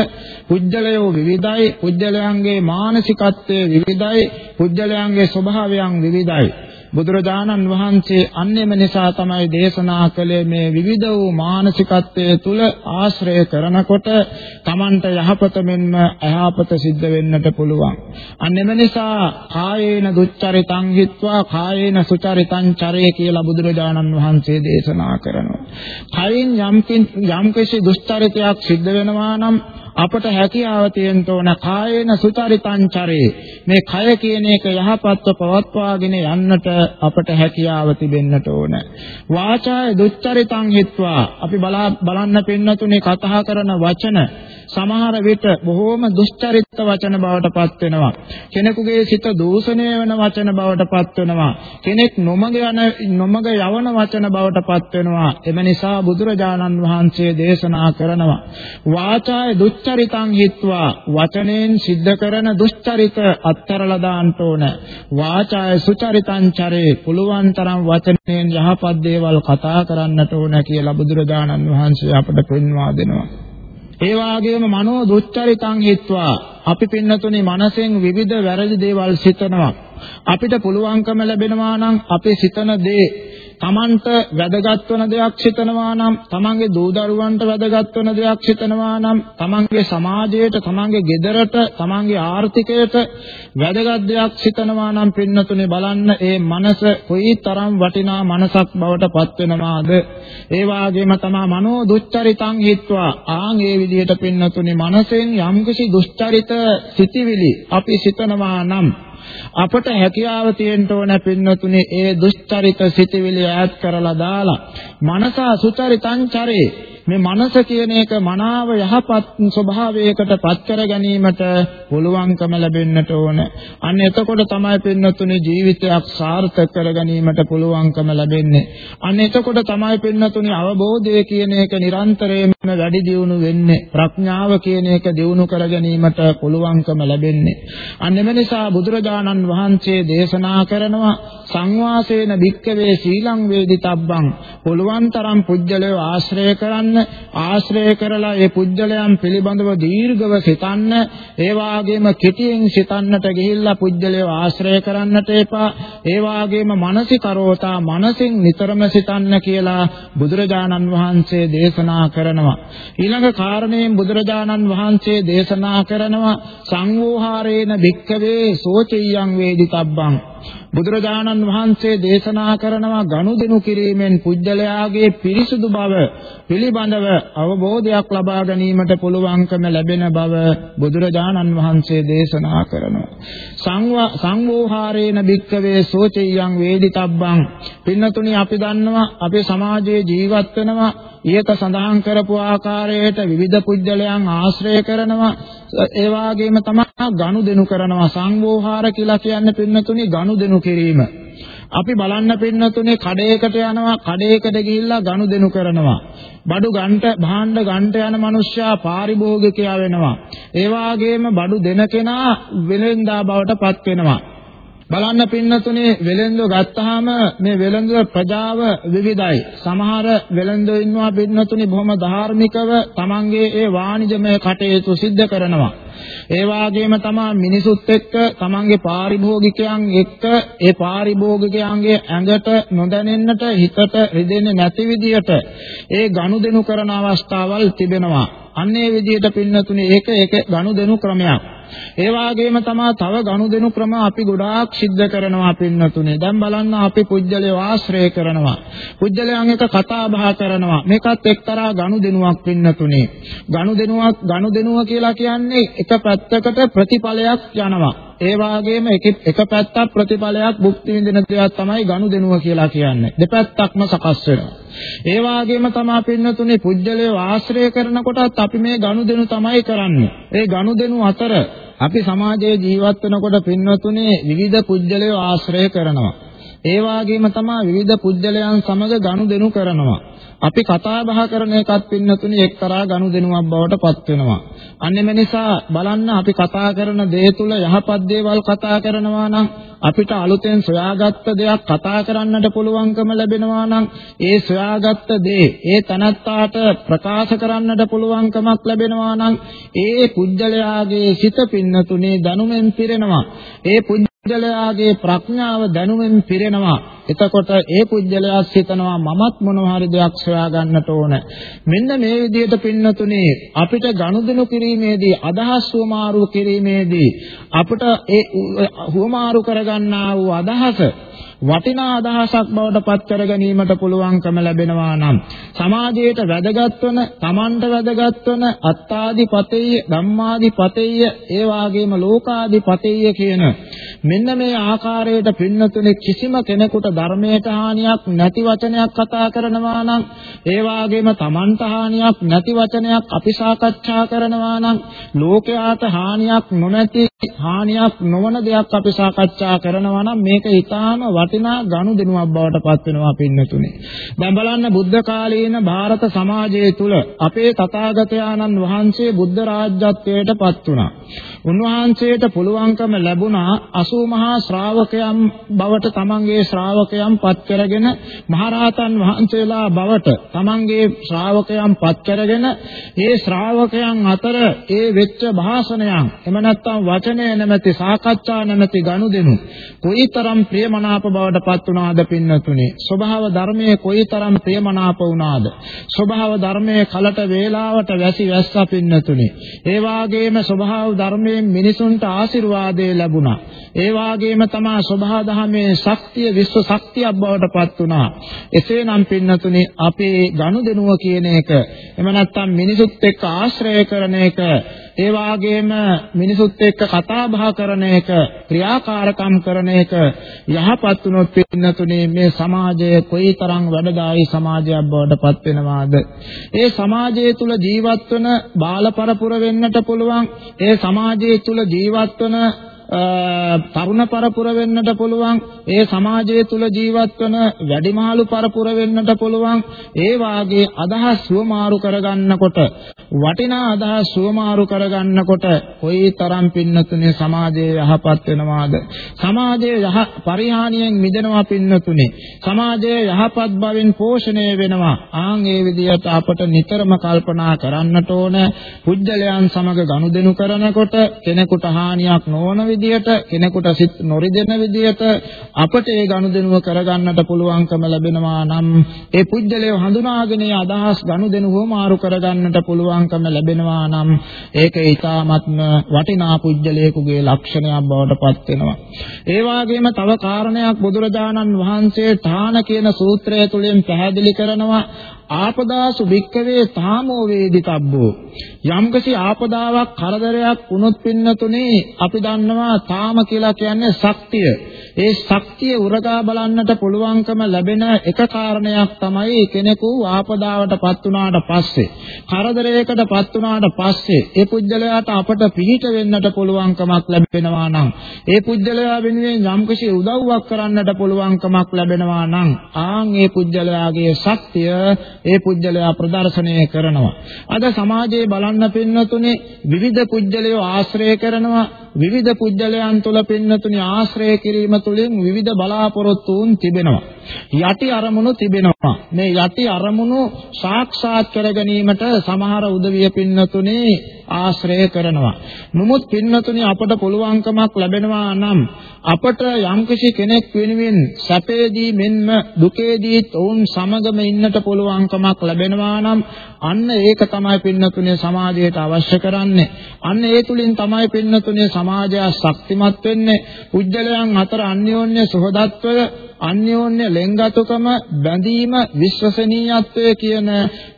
පුජ්‍යලයෝ විවිධයි පුජ්‍යලයන්ගේ මානසිකත්වය විවිධයි පුජ්‍යලයන්ගේ ස්වභාවයන් විවිධයි. බුදුරජාණන් වහන්සේ අන්නේම නිසා තමයි දේශනා කළේ මේ විවිධ වූ මානසිකත්වයේ තුල ආශ්‍රය කරනකොට Tamanට යහපත මෙන්ම අයහපත සිද්ධ වෙන්නට පුළුවන්. අන්නේම නිසා කායේන දුච්චරිතං හිත්වා කායේන සුචරිතං චරේ කියලා බුදුරජාණන් වහන්සේ දේශනා කරනවා. කයින් යම් යම් කිසි දුස්චරිතයක් සිද්ධ වෙනවා නම් අපට හැකියාව තියෙන්න ඕන කායේන සුචරිතංචරේ මේ කය කියන එක යහපත්ව පවත්වාගෙන යන්නට අපට හැකියාව තිබෙන්නට ඕන වාචාය දුච්චරිතං හිත්වා අපි බලන්න පින්නතුනේ කතා කරන වචන සමහර විට බොහෝම දුෂ්චරිත වචන බවට පත් වෙනවා. කෙනෙකුගේ සිත දූෂණය වෙන වචන බවට පත් වෙනවා. කෙනෙක් නොමග යන නොමග යවන වචන බවට පත් වෙනවා. එම නිසා බුදුරජාණන් වහන්සේ දේශනා කරනවා. වාචාය දුෂ්චරිතං හිත්වා වචනෙන් සිද්ධ කරන දුෂ්චරිත අත්තරලා දාන්න ඕන. වාචාය සුචරිතං චරේ පුළුවන් තරම් වචනෙන් යහපත් දේවල් කතා කරන්නට ඕන කියලා බුදුරජාණන් වහන්සේ අපට පෙන්වා දෙනවා. ඒ වාගේම මනෝ දුච්චරිතං හිත්වා අපි පින්නතුනේ මනසෙන් විවිධ වැරදි දේවල් සිතනවා. අපිට පුළුවන්කම ලැබෙනවා නම් අපේ සිතන දේ තමන්ට වැදගත් වෙන දෙයක් සිතනවා නම් තමන්ගේ දූ දරුවන්ට වැදගත් වෙන දෙයක් සිතනවා නම් තමන්ගේ සමාජයට තමන්ගේ ගෙදරට තමන්ගේ ආර්ථිකයට වැදගත් දෙයක් සිතනවා නම් පින්නතුනේ බලන්න ඒ මනස කොයිතරම් වටිනා මනසක් බවට පත් වෙනවාද ඒ වාගේම තමා මනෝ දුච්චරිතං හිත්වා. ආන් ඒ විදිහට පින්නතුනේ මනසෙන් යම්කිසි දුෂ්චරිත සිටිවිලි අපි සිතනවා නම් අපට හැකියාව තියෙන්න ඕන පින්නතුනේ ඒ දුෂ්චරිත සිටිවිලි ඈත් කරලා දාලා මනසා සුචරිතං චරේ. මේ මනස කියන එක මනාව යහපත් ස්වභාවයකට පත් කර ගැනීමට පුළුවන්කම ලැබෙන්නට ඕන. අන්න එතකොට තමයි පින්නතුනේ ජීවිතයක් සාර්ථක කර ගැනීමට පුළුවන්කම ලැබෙන්නේ. අන්න එතකොට තමයි පින්නතුනේ අවබෝධය කියන එක නිරන්තරයෙන්ම වැඩි දියුණු වෙන්නේ. ප්‍රඥාව කියන එක දියුණු කර ගැනීමට පුළුවන්කම ලැබෙන්නේ. අන්න එම නිසා බුදුරජාණන් වහන්සේ දේශනා කරනවා සංවාසේන භික්කවේ සීලං වේදිතබ්බං පුළුවන් තරම් පුජ්‍යලව ආශ්‍රය කරන්න ආශ්‍රය කරලා ඒ පුජ්‍යලයන් පිළිබඳව දීර්ඝව සිතන්න ඒ වාගේම කෙටියෙන් සිතන්නට ගිහිල්ලා පුජ්‍යලව ආශ්‍රය කරන්නට එපා. ඒ වාගේම මානසිකරෝතා මනසින් නිතරම සිතන්න කියලා බුදුරජාණන් වහන්සේ දේශනා කරනවා. ඊළඟ කාරණයෙන් බුදුරජාණන් වහන්සේ දේශනා කරනවා සංවෝහාරේන භික්කවේ සෝචියං වේදිතබ්බං බුදුරජාණන් වහන්සේ දේශනා කරනවා ගනුදෙනු කිරීමෙන් පුජ්‍යලයාගේ පිරිසුදු බව පිළිබඳව අවබෝධයක් ලබා ගැනීමට පුළුවන්කම ලැබෙන බව බුදුරජාණන් වහන්සේ දේශනා කරනවා. සංවෝහාරේන භික්කවේ සෝචියං වේදිතබ්බං. පින්නතුනි අපි දන්නවා අපේ සමාජයේ ජීවත් වෙනවා. ඊයක සඳහන් කරපු ආකාරයට විවිධ පුජ්‍යලයන් ආශ්‍රය කරනවා. ඒ වාගේම තමයි ගනුදෙනු කරනවා. සංවෝහාර කියලා කියන්නේ පින්නතුනි ගනුදෙනු කිරීම. අපි බලන්න පින්නතුනේ කඩේකට යනවා. කඩේකට ගිහිල්ලා ගනුදෙනු කරනවා. බඩු ගන්ට භාණ්ඩ ගන්ට යන මිනිස්සයා පාරිභෝගිකයා වෙනවා ඒ වාගේම බඩු දෙන කෙනා වෙලෙන්දා බවට පත් වෙනවා බලන්න පින්නතුනේ වෙලෙන්දෝ ගත්තාම මේ වෙලෙන්දෝ ප්‍රජාව විවිධයි. සමහර වෙලෙන්දෝ ඉන්නවා පින්නතුනේ බොහොම ධාර්මිකව තමන්ගේ ඒ වාණිජමය කටයුතු සිද්ධ කරනවා. ඒ වාගේම තමයි මිනිසුත් එක්ක තමන්ගේ පාරිභෝගිකයන් එක්ක ඒ පාරිභෝගිකයන්ගේ ඇඟට නොදැනෙන්නට හිතට රිදෙන්නේ නැති විදියට ඒ ගනුදෙනු කරන අවස්ථාවල් තිබෙනවා. අන්නේ විදියට පින්නතුනේ ඒක ඒක ගනුදෙනු ක්‍රමයක්. ඒ වගේම තමයි තව ගනුදෙනු ක්‍රම අපි ගොඩාක් සිද්ධ කරනවා පින්නතුනේ. දැන් බලන්න අපි පුජ්‍යලේ වාශ්‍රය කරනවා. පුජ්‍යලයන් එක කතා බහ කරනවා. මේකත් එක්තරා ගනුදෙනුවක් පින්නතුනේ. ගනුදෙනුවක් ගනුදෙනුව කියලා කියන්නේ එක පැත්තකට ප්‍රතිඵලයක් යනවා. ඒ වාගේම එක එක පැත්තක් ප්‍රතිඵලයක් භුක්ති විඳින දේවල් තමයි ගනුදෙනුව කියලා කියන්නේ. දෙපැත්තක්ම සකස් වෙනවා. ඒ වාගේම තමයි පින්නතුනේ පුජ්‍යලයේ ආශ්‍රය කරනකොටත් අපි මේ ගනුදෙනු තමයි කරන්නේ. ඒ ගනුදෙනු අතර අපි සමාජයේ ජීවත් වෙනකොට පින්නතුනේ විවිධ පුජ්‍යලයේ ආශ්‍රය කරනවා. ඒ වාගේම තමයි විවිධ පුජ්‍යලයන් සමග ගනුදෙනු කරනවා. අපි කතා බහ කරන එකත් පින්නතුනේ එක්තරා ගනුදෙනුවක් බවට පත් වෙනවා. අන්නෙම නිසා බලන්න අපි කතා කරන දේ තුල යහපත් දේවල් කතා කරනවා නම් අපිට අලුතෙන් සොයාගත්ත දෙයක් කතා කරන්නට පුළුවන්කම ලැබෙනවා නම් ඒ සොයාගත්ත දේ ඒ තනත්තාට ප්‍රකාශ කරන්නට පුළුවන්කමක් ලැබෙනවා නම් ඒ පුජ්‍යලයාගේ සිත පින්නතුනේ දැනුමෙන් පිරෙනවා. ඒ පුජ්‍යලයාගේ ප්‍රඥාව දැනුමෙන් පිරෙනවා. එතකොට ඒ පුජ්‍යලයා සිතනවා මමත් මොනවා හරි දෙයක් සොයා ගන්නට ඕන. මෙන්න මේ විදිහට පින්නතුනේ අපිට ගනුදෙනු කිරීමේදී අදහස් වමාරු කිරීමේදී අපිට ඒ හුවමාරු කරගන්නා වූ අදහස වටිනා අදහසක් බවට පත් කර ගැනීමට පුළුවන්කම ලැබෙනවා නම් සමාජයට වැදගත් වන, Tamanට වැදගත් වන අත්තාදිපතේය, ධම්මාදිපතේය, ඒ වාගේම ලෝකාදිපතේය කියන මෙන්න මේ ආකාරයට පින්නතුනේ කිසිම කෙනෙකුට ධර්මයට හානියක් නැති වචනයක් කතා කරනවා නම් ඒ වාගේම Tamanට හානියක් නැති වචනයක් අපි සාකච්ඡා කරනවා නම් ලෝකයාට හානියක් නොමැති හානියක් නොවන දෙයක් අපි සාකච්ඡා කරනවා නම් මේක ඊටාම වටිනා ගනුදෙනුවක් බවට පත් වෙනවා පින්නතුනේ. දැන් බලන්න බුද්ධ කාලීන ಭಾರತ සමාජය තුල අපේ තථාගතයන්න් වහන්සේ බුද්ධ රාජ්‍යත්වයට පත් වුණා. උන්වහන්සේට පුළුවන්කම ලැබුණා 80 මහා ශ්‍රාවකයන් බවට තමන්ගේ ශ්‍රාවකයන් පත් කරගෙන මහරහතන් වහන්සේලා බවට තමන්ගේ ශ්‍රාවකයන් පත් කරගෙන ඒ ශ්‍රාවකයන් අතර ඒ වෙච්ච භාෂණයන් එම නැත්තම් වචනය නැමැති සාකච්ඡා නැමැති ගනුදෙනු කොයිතරම් ප්‍රියමනාප බවට පත් වුණාද පින්නතුනේ? ස්වභාව ධර්මයේ කොයිතරම් ප්‍රියමනාප වුණාද? ස්වභාව ධර්මයේ කලට වේලාවට වැසි වැස්ස පින්නතුනේ. ඒ වාගේම ස්වභාව ධර්මයෙන් මිනිසුන්ට ආශිර්වාදේ ලැබුණා. ඒ වාගේම තමා ස්වභාව ධර්මයේ ශක්තිය විශ්ව ශක්තියක් බවට පත් වුණා. එසේනම් පින්නතුනේ අපේ ගනුදෙනුව කියන එක එම නැත්තම් මිනිසුත් එක්ක ආශ්‍රය කරන එක ඒ වාගේම මිනිසුත් එක්ක කතා බහ කරන එක ක්‍රියාකාරකම් කරන එක යහපත් වුණොත් පින්නතුනේ මේ සමාජය කොයිතරම් වැඩදායී සමාජයක් බවට පත් වෙනවාද? ඒ සමාජය තුල ජීවත් වන බාල පරපුර වෙන්නට පුළුවන් ඒ සමාජය තුල ජීවත් වන තරුණ පරපුර වෙන්නට පුළුවන් ඒ සමාජය තුල ජීවත් වන වැඩිමහලු පරපුර වෙන්නට පුළුවන් ඒ වාගේ අදහස් සුවමාරු කරගන්නකොට වටිනා අදහස් සුවමාරු කරගන්නකොට කොයිතරම් පින්නතුනේ සමාජයේ යහපත් වෙනවාද? සමාජයේ යහ පරිහානියෙන් මිදෙනවා පින්නතුනේ. සමාජයේ යහපත් බවින් පෝෂණය වෙනවා. ආන් ඒ විදිහට අපට නිතරම කල්පනා කරන්නට ඕන පුජ්‍යලයන් සමග ගනුදෙනු කරනකොට කෙනෙකුට හානියක් නොවන විදියට කෙනෙකුට සිත් නොරිදෙන විදියට අපට ඒ ගනුදෙනුව කරගන්නට පුළුවන්කම ලැබෙනවා නම් ඒ පුජ්‍යලය හඳුනාගෙන අදහස් ගනුදෙනුව මාරු කරගන්නට පුළුවන්කම ලැබෙනවා නම් ඒක ඊ타ත්ම වටිනා පුජ්‍යලයකගේ ලක්ෂණයක් බවට පත් වෙනවා. ඒ වගේම තව කාරණයක් බුදුරජාණන් වහන්සේ තාන කියන සූත්‍රය තුළින් පැහැදිලි කරනවා ආපදාසු භික්කවේ තාමෝ වේදිතබ්බෝ යම්කසි ආපදාවක් කරදරයක් වුණොත් පින්නතුනේ අපි දන්නවා තාම කියලා කියන්නේ ශක්තිය. ඒ ශක්තිය උරගා බලන්නට පුළුවන්කම ලැබෙන එක කාරණයක් තමයි කෙනෙකු ආපදාවටපත් වුණාට පස්සේ කරදරයකටපත් වුණාට පස්සේ ඒ පුජ්‍යලයාට අපට පිහිට වෙන්නට පුළුවන්කමක් ලැබෙනවා නම් ඒ පුජ්‍යලයා වෙනුවෙන් යම්කිසි උදව්වක් කරන්නට පුළුවන්කමක් ලැබෙනවා නම් ආන් ඒ පුජ්‍යලයාගේ ශක්තිය ඒ පුජ්‍යලයා ප්‍රදර්ශනය කරනවා අද සමාජයේ බලන්න පින්නතුනේ විවිධ පුජ්‍යලයෝ ආශ්‍රය කරනවා විවිධ පුජ්‍යලයන් තුල පින්නතුනේ ආශ්‍රය කිරීම තුළින් විවිධ බලාපොරොත්තුන් තිබෙනවා. යටි අරමුණු තිබෙනවා. මේ යටි අරමුණු සාක්ෂාත් කර ගැනීමට සමහර උදවිය පින්නතුනේ ආශ්‍රය කරනවා. නමුත් පින්නතුනේ අපට පුළුවන්කමක් ලැබෙනවා නම් අපට යම්කිසි කෙනෙක් වෙනුවෙන් සැපේදී මෙන්ම දුකේදී ඔවුන් සමගම ඉන්නට පුළුවන්කමක් ලැබෙනවා නම් අන්න ඒක තමයි පින්නතුනේ සමාජයට අවශ්‍ය කරන්නේ. අන්න ඒ තුලින් තමයි පින්නතුනේ සමාජය ශක්තිමත් වෙන්නේ. උජ්ජලයන් අතර අන්‍යෝන්‍ය සහෝදත්වය අන්‍යෝන්‍ය ලෙන්ගතුකම බැඳීම විශ්වසනීයත්වය කියන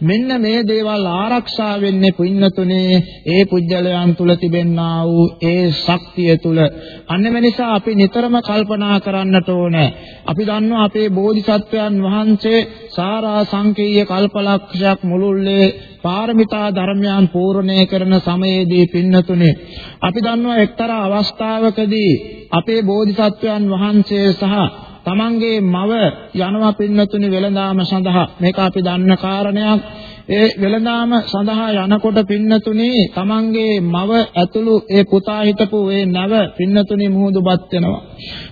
මෙන්න මේ දේවල් ආරක්ෂා වෙන්නේ පුඤ්ඤතුනේ. ඒ පුජ්‍යලයන් තුල තිබෙන්නා වූ ඒ ශක්තිය තුල. අන්නම නිසා අපි නිතරම කල්පනා කරන්නට ඕනේ. අපි දන්නවා අපේ බෝධිසත්වයන් වහන්සේ සාරා සංකේය කල්පලක්ෂයක් මුළුල්ලේ පාරමිතා ධර්මයන් පූර්ණය කරන සමයේදී පින්නතුනේ. අපි දන්නවා එක්තරා අවස්ථාවකදී අපේ බෝධිසත්වයන් වහන්සේ සහ තමන්ගේ මව යනවා පින්නතුනි වෙළඳාම සඳහා. මේක අපි දන්න කාරණයක්. ඒ වෙළඳාම සඳහා යනකොට පින්නතුනි තමන්ගේ මව ඇතුළු ඒ පුතා හිටපු ඒ නැව පින්නතුනි මුහුදුපත් වෙනවා.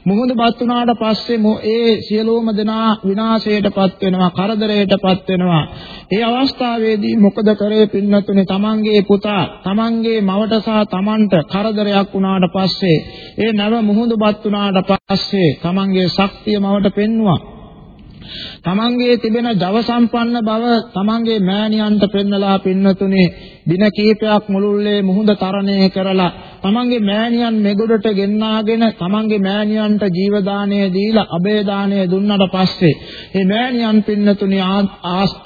මුහුදුපත් වුණාට පස්සේ ඒ සියලුම දෙනා විනාශයටපත් වෙනවා කරදරයටපත් වෙනවා. ඒ අවස්ථාවේදී මොකද කරේ පින්නතුනි? තමන්ගේ පුතා තමන්ගේ මවට සහ තමන්ට කරදරයක් වුණාට පස්සේ ඒ නැව මුහුදුපත් වුණාට පස්සේ තමන්ගේ ශක්තිය මවට පෙන්වුවා. තමන්ගේ තිබෙන ජව සම්පන්න බව තමන්ගේ මෑණියන්ට පෙන්නලා පින්නතුනේ. දින කීපයක් මුළුල්ලේ මුහුද තරණය කරලා තමන්ගේ මෑණියන් මෙගොඩට ගෙන්නාගෙන තමන්ගේ මෑණියන්ට ජීව දාණය දීලා අබේ දාණය දුන්නට පස්සේ මේ මෑණියන් පින්නතුනේ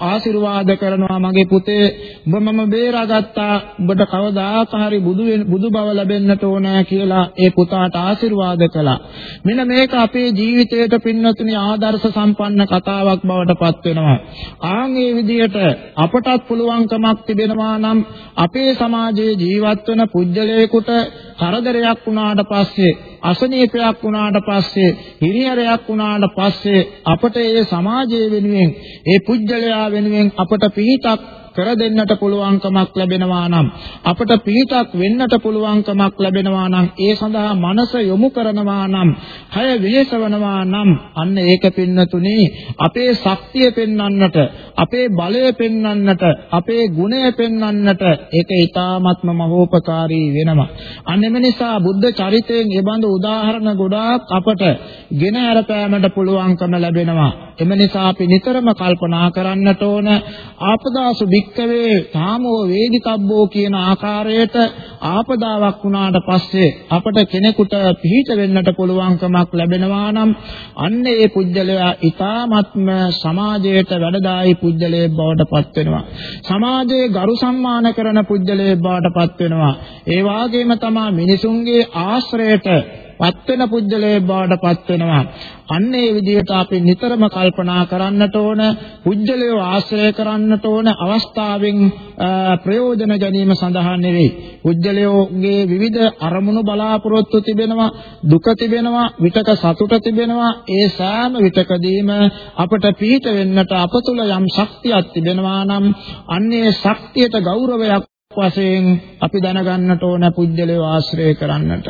ආශිර්වාද කරනවා මගේ පුතේ. ඔබ මම බේරාගත්තා. ඔබට කවදාක හරි බුදු බුදු බව ලැබෙන්නට ඕන කියලා ඒ පුතාට ආශිර්වාද කළා. මෙන්න මේක අපේ ජීවිතයට පින්නතුනේ ආදර්ශ සම්පන්න කතාවක් බවට පත් වෙනවා. ආන් මේ විදිහට අපටත් පුළුවන්කමක් තිබෙනවා නම් අපේ සමාජයේ ජීවත් වන පුජ්‍යලයකට කරදරයක් වුණාට පස්සේ අසනීපයක් වුණාට පස්සේ හිරිහැරයක් වුණාට පස්සේ අපට ඒ සමාජයේ වෙනුවෙන් ඒ පුජ්‍යලයා වෙනුවෙන් අපට පිහිටක් කර දෙන්නට පුළුවන්කමක් ලැබෙනවා නම් අපට පිහිටක් වෙන්නට පුළුවන්කමක් ලැබෙනවා නම් ඒ සඳහා මනස යොමු කරනවා නම් හය විහෙසවනවා නම් අන්න ඒක පින්නතුනි අපේ ශක්තිය පෙන්වන්නට අපේ බලය පෙන්වන්නට අපේ ගුණය පෙන්වන්නට ඒක ඊ타ත්ම මහෝපකාරී වෙනවා. අන්න එම නිසා බුද්ධ චරිතයෙන් ඒ බඳු උදාහරණ ගොඩාක් අපට ගෙන අරපෑමට පුළුවන්කම ලැබෙනවා. එම නිසා අපි නිතරම කල්පනා කරන්නට ඕන ආපදාසු භික්කවේ තාමෝ වේදිතබ්බෝ කියන ආකාරයට ආපදාවක් වුණාට පස්සේ අපට කෙනෙකුට පිහිට වෙන්නට පුළුවන්කමක් ලැබෙනවා නම් අන්න ඒ පුජ්‍යලයා ඊ타ත්ම සමාජයට වැඩදායි පුජ්‍යලයේ බවට පත් වෙනවා. සමාජයේ ගරු සම්මාන කරන පුජ්‍යලයේ බවට පත් වෙනවා. ඒ වාගේම තමයි මිනිසුන්ගේ ආශ්‍රයයට පත් වෙන පුජ්‍යලයේ බවට පත් වෙනවා. අන්න ඒ විදිහට අපි නිතරම කල්පනා කරන්නට ඕන පුජ්‍යලයේ ආශ්‍රය කරන්නට ඕන අවස්ථාවෙන් ප්‍රයෝජන ගැනීම සඳහා නෙවෙයි. පුජ්‍යලයේ විවිධ අරමුණු බලාපොරොත්තු තිබෙනවා, දුක තිබෙනවා, විතක සතුට තිබෙනවා. ඒ සෑම විතකදීම අපට පිහිට වෙන්නට අප තුළ යම් ශක්තියක් තිබෙනවා නම් අන්නේ ශක්තියට ගෞරවයක් වශයෙන් අපි දැනගන්නට ඕන පුජ්‍යලේ ආශ්‍රය කරන්නට.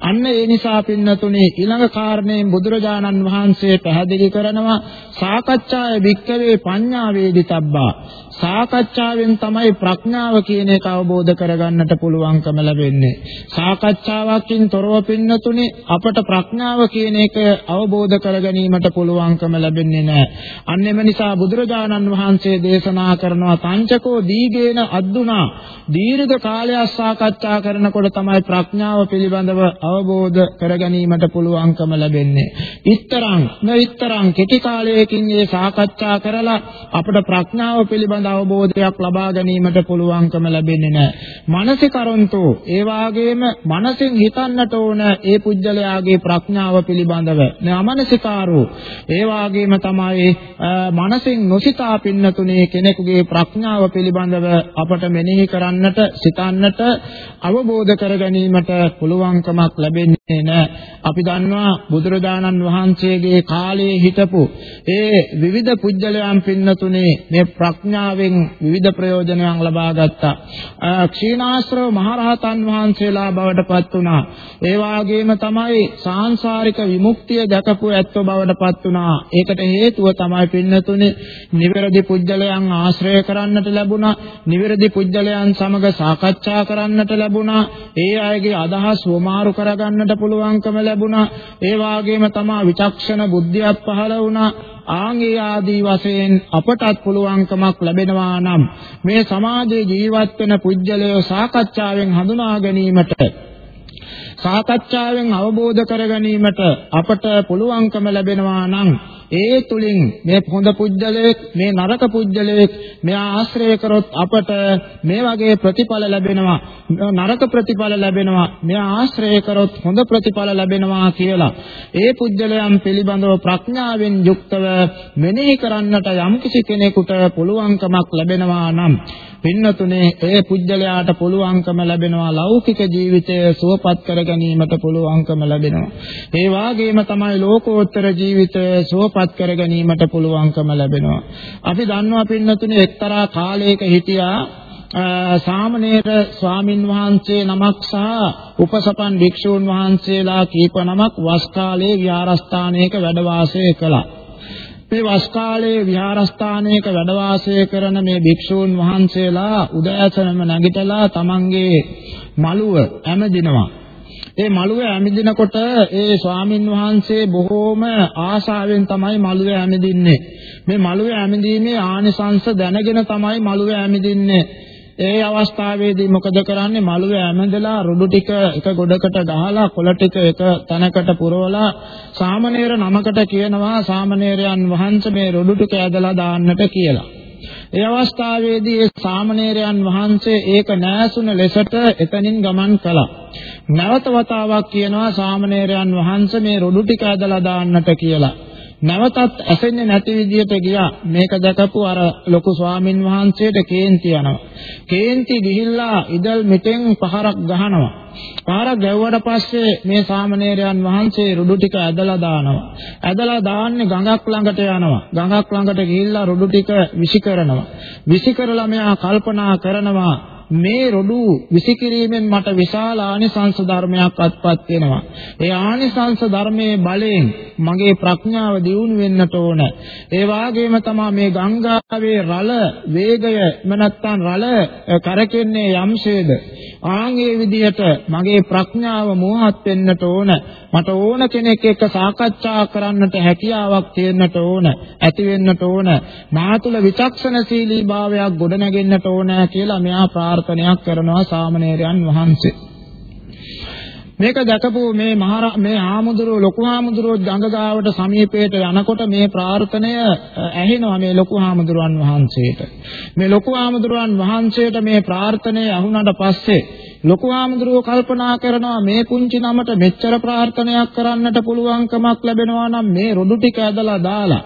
අන්න ඒ නිසා පින්නතුනේ ඊළඟ කාරණයෙන් බුදුරජාණන් වහන්සේ පැහැදිලි කරනවා සාකච්ඡාය වික්කවේ පඤ්ඤා වේදිතබ්බා. සාකච්ඡාවෙන් තමයි ප්‍රඥාව කියන එක අවබෝධ කරගන්නට පුළුවන්කම ලැබෙන්නේ. සාකච්ඡාවකින් තොරව පින්නතුනේ අපට ප්‍රඥාව කියන එක අවබෝධ කර ගැනීමට පුළුවන්කම ලැබෙන්නේ නැහැ. අන්න එම නිසා බුදුරජාණන් වහන්සේ දේශනා කරනවා පංචකෝ දීගේන අද්දුනා දීර්ඝ කාලයක් සාකච්ඡා කරනකොට තමයි ප්‍රඥාව පිළිබඳව අවබෝධ කර ගැනීමට පුළුවන්කම ලැබෙන්නේ. ඊතරම් නොඊතරම් කෙටි කාලයකින් මේ සාකච්ඡා කරලා අපට ප්‍රඥාව පිළිබඳ අවබෝධයක් ලබා ගැනීමට පුළුවන්කම ලැබෙන්නේ නැහැ. මානසිකරන්තෝ ඒ වාගේම මනසින් හිතන්නට ඕන ඒ පුජ්‍යලයාගේ ප්‍රඥාව පිළිබඳව. නමනසිකාරෝ ඒ වාගේම තමයි මනසින් නොසිතා පින්නතුනේ කෙනෙකුගේ ප්‍රඥාව පිළිබඳව අපට මෙනෙහි කරන්න කරන්නට සිතන්නට අවබෝධ කර ගැනීමට පුළුවන්කමක් ලැබෙන්නේ නැහැ. අපි දන්නවා බුදුරජාණන් වහන්සේගේ කාලයේ හිටපු ඒ විවිධ පුජ්‍යලයන් පින්නතුනේ මේ ප්‍රඥාවෙන් විවිධ ප්‍රයෝජනයන් ලබා ගත්තා. ක්ෂීණාශ්‍රව මහරහතන් වහන්සේලා බවට පත් වුණා. ඒ වාගේම තමයි සාංශාරික විමුක්තිය දැකපු ඇත්තෝ බවට පත් වුණා. ඒකට හේතුව තමයි පින්නතුනේ නිවැරදි පුජ්‍යලයන් ආශ්‍රය කරන්නට ලැබුණා. නිවැරදි පුජ්‍යලයන් සමග සාකච්ඡා කරන්නට ලැබුණා. ඒ අයගේ අදහස් වමාරු කරගන්නට පුළුවන්කම ලැබුණා. ඒ වාගේම තමා විචක්ෂණ බුද්ධියක් පහළ වුණා. ආන්ගේ ආදී වශයෙන් අපටත් පුළුවන්කමක් ලැබෙනවා නම් මේ සමාජයේ ජීවත් වෙන පුජ්‍යලය සාකච්ඡාවෙන් හඳුනා ගැනීමට සාකච්ඡාවෙන් අවබෝධ කර ගැනීමට අපට පුළුවන්කම ලැබෙනවා නම් ඒ තුලින් මේ හොඳ පුජ්‍යලයක් මේ නරක පුජ්‍යලයක් මෙයා ආශ්‍රය කරොත් අපට මේ වගේ ප්‍රතිඵල ලැබෙනවා. නරක ප්‍රතිඵල ලැබෙනවා. මෙයා ආශ්‍රය කරොත් හොඳ ප්‍රතිඵල ලැබෙනවා කියලා. ඒ පුජ්‍යලයන් පිළිබඳව ප්‍රඥාවෙන් යුක්තව මෙනෙහි කරන්නට යම්කිසි කෙනෙකුට පුළුවන්කමක් ලැබෙනවා නම් පින්නතුනේ ඒ පුජ්‍යලයාට පුළුවන්කම ලැබෙනවා ලෞකික ජීවිතය සුවපත් කර ගැනීමට පුළුවන්කම ලැබෙනවා. ඒ වාගේම තමයි ලෝකෝත්තර ජීවිතය සුවපත් කර ගැනීමට පුළුවන්කම ලැබෙනවා. අපි දන්නවා පින්නතුනේ එක්තරා කාලයක හිටියා සාමණේර ස්වාමින් වහන්සේ නමක් සහ උපසපන් භික්ෂූන් වහන්සේලා කීප නමක් වස් කාලයේ විහාරස්ථානයක වැඩ වාසය කළා. මේ වස් කාලයේ විහාරස්ථානයක වැඩ වාසය කරන මේ භික්ෂූන් වහන්සේලා උදෑසනම නැගිටලා තමන්ගේ මළුව ඇමදිනවා. ඒ මළුවේ ඇමිදිනකොට ඒ ස්වාමින් වහන්සේ බොහෝම ආශාවෙන් තමයි මළුවේ ඇමිදින්නේ. මේ මළුවේ ඇමිදීමේ ආනිසංස දැනගෙන තමයි මළුවේ ඇමිදින්නේ. ඒ අවස්ථාවේදී මොකද කරන්නේ මළුවේ ඇමදලා රුඩු ටික එක ගොඩකට ගහලා කොළ ටික එක තැනකට පුරවලා සාමණේර නමකට කියනවා සාමණේරයන් වහන්සේ මේ රුඩු ටික ඇදලා දාන්නට කියලා. ඒ අවස්ථාවේදී ඒ සාමණේරයන් වහන්සේ ඒක නැසුන ලෙසට එතනින් ගමන් කළා. නැවත වතාවක් කියනවා සාමණේරයන් වහන්සේ මේ රොඩු ටික ඇදලා දාන්නට කියලා. නැවතත් ඇසෙන්නේ නැති විදියට ගියා. මේක දැකපු අර ලොකු ස්වාමින් වහන්සේට කේන්ති යනවා. කේන්ති ගිහිල්ලා ඉදල් මෙතෙන් පහරක් ගහනවා. පාරක් ගැව්වට පස්සේ මේ සාමණේරයන් වහන්සේ රුඩු ටික ඇදලා දානවා. ඇදලා දාන්නේ ගඟක් ළඟට යනවා. ගඟක් ළඟට ගිහිල්ලා රුඩු ටික විසි කරනවා. විසි කරලා මෙයා කල්පනා කරනවා මේ රොඩු විසිකිරීමෙන් මට විශාල ආනිසංස ධර්මයක් අත්පත් වෙනවා. ඒ ආනිසංස ධර්මයේ බලයෙන් මගේ ප්‍රඥාව දියුණු වෙන්නට ඕන. ඒ වාගේම තමයි මේ ගංගාවේ රළ වේගය නැත්නම් රළ කරකෙන්නේ යම්සේද. ආන්ගේ විදිහට මගේ ප්‍රඥාව මෝහත් වෙන්නට ඕන. මට ඕන කෙනෙක් එක්ක සාකච්ඡා කරන්නට හැකියාවක් තියෙන්නට ඕන. ඇති වෙන්නට ඕන. මා තුළ විචක්ෂණශීලී භාවයක් ගොඩනගෙන්නට ඕන කියලා මෙයා ප්‍රාර්ථනාවක් කරනවා සාමණේරයන් වහන්සේ. මේක දැකපු මේ මහා මේ ආමුදුරෝ ලොකු ආමුදුරෝ ගංගාවට සමීපයට යනකොට මේ ප්‍රාර්ථනය ඇහෙනවා මේ ලොකු ආමුදුරන් වහන්සේට. මේ ලොකු ආමුදුරන් වහන්සේට මේ ප්‍රාර්ථනය අහුණාට පස්සේ ලොකු ආමුදුරෝ කල්පනා කරනවා මේ පුංචි නමට මෙච්චර ප්‍රාර්ථනයක් කරන්නට පුළුවන්කමක් ලැබෙනවා නම් මේ රොඩු ටික ඇදලා දාලා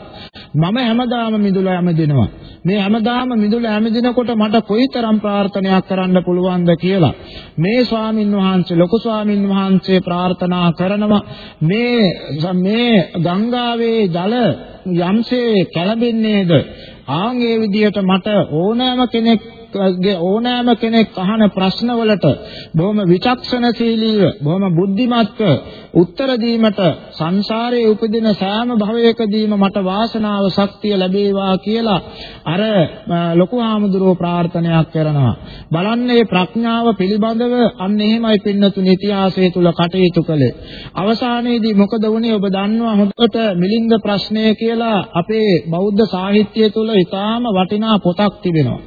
මම හැමදාම මිදුල යමදිනවා මේ හැමදාම මිදුල ඇමදිනකොට මට කොයිතරම් ප්‍රාර්ථනයක් කරන්න පුළුවන්ද කියලා මේ ස්වාමින් වහන්සේ ලොකු ස්වාමින් වහන්සේ ප්‍රාර්ථනා කරනවා. මේ මේ ගංගාවේ ජල යම්සේ කැළඹෙන්නේද? ආන්ගේ විදියට මට ඕනෑම කෙනෙක් ඕනෑම කෙනෙක් අහන ප්‍රශ්නවලට බොහොම විචක්ෂණශීලීව බොහොම බුද්ධිමත්ව උත්තර දීමට සංසාරයේ උපදින සෑම භවයකදීම මට වාසනාව ශක්තිය ලැබේවා කියලා අර ලොකු ආමඳුරෝ ප්‍රාර්ථනාවක් කරනවා. බලන්නේ ප්‍රඥාව පිළිබඳව අන්න එහෙමයි පින්නතුනි ඉතිහාසයේ තුල කටයුතු කළේ. අවසානයේදී මොකද වුනේ? ඔබ දන්නවා හොඳට මිලින්ද ප්‍රශ්නය කියලා අපේ බෞද්ධ සාහිත්‍යය තුල ඉතාම වටිනා පොතක් තිබෙනවා.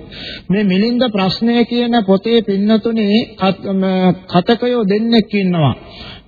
මේ මිලින්ද ප්‍රශ්නය කියන පොතේ පින්නතුනේ කතකයෝ දෙන්නෙක් ඉන්නවා.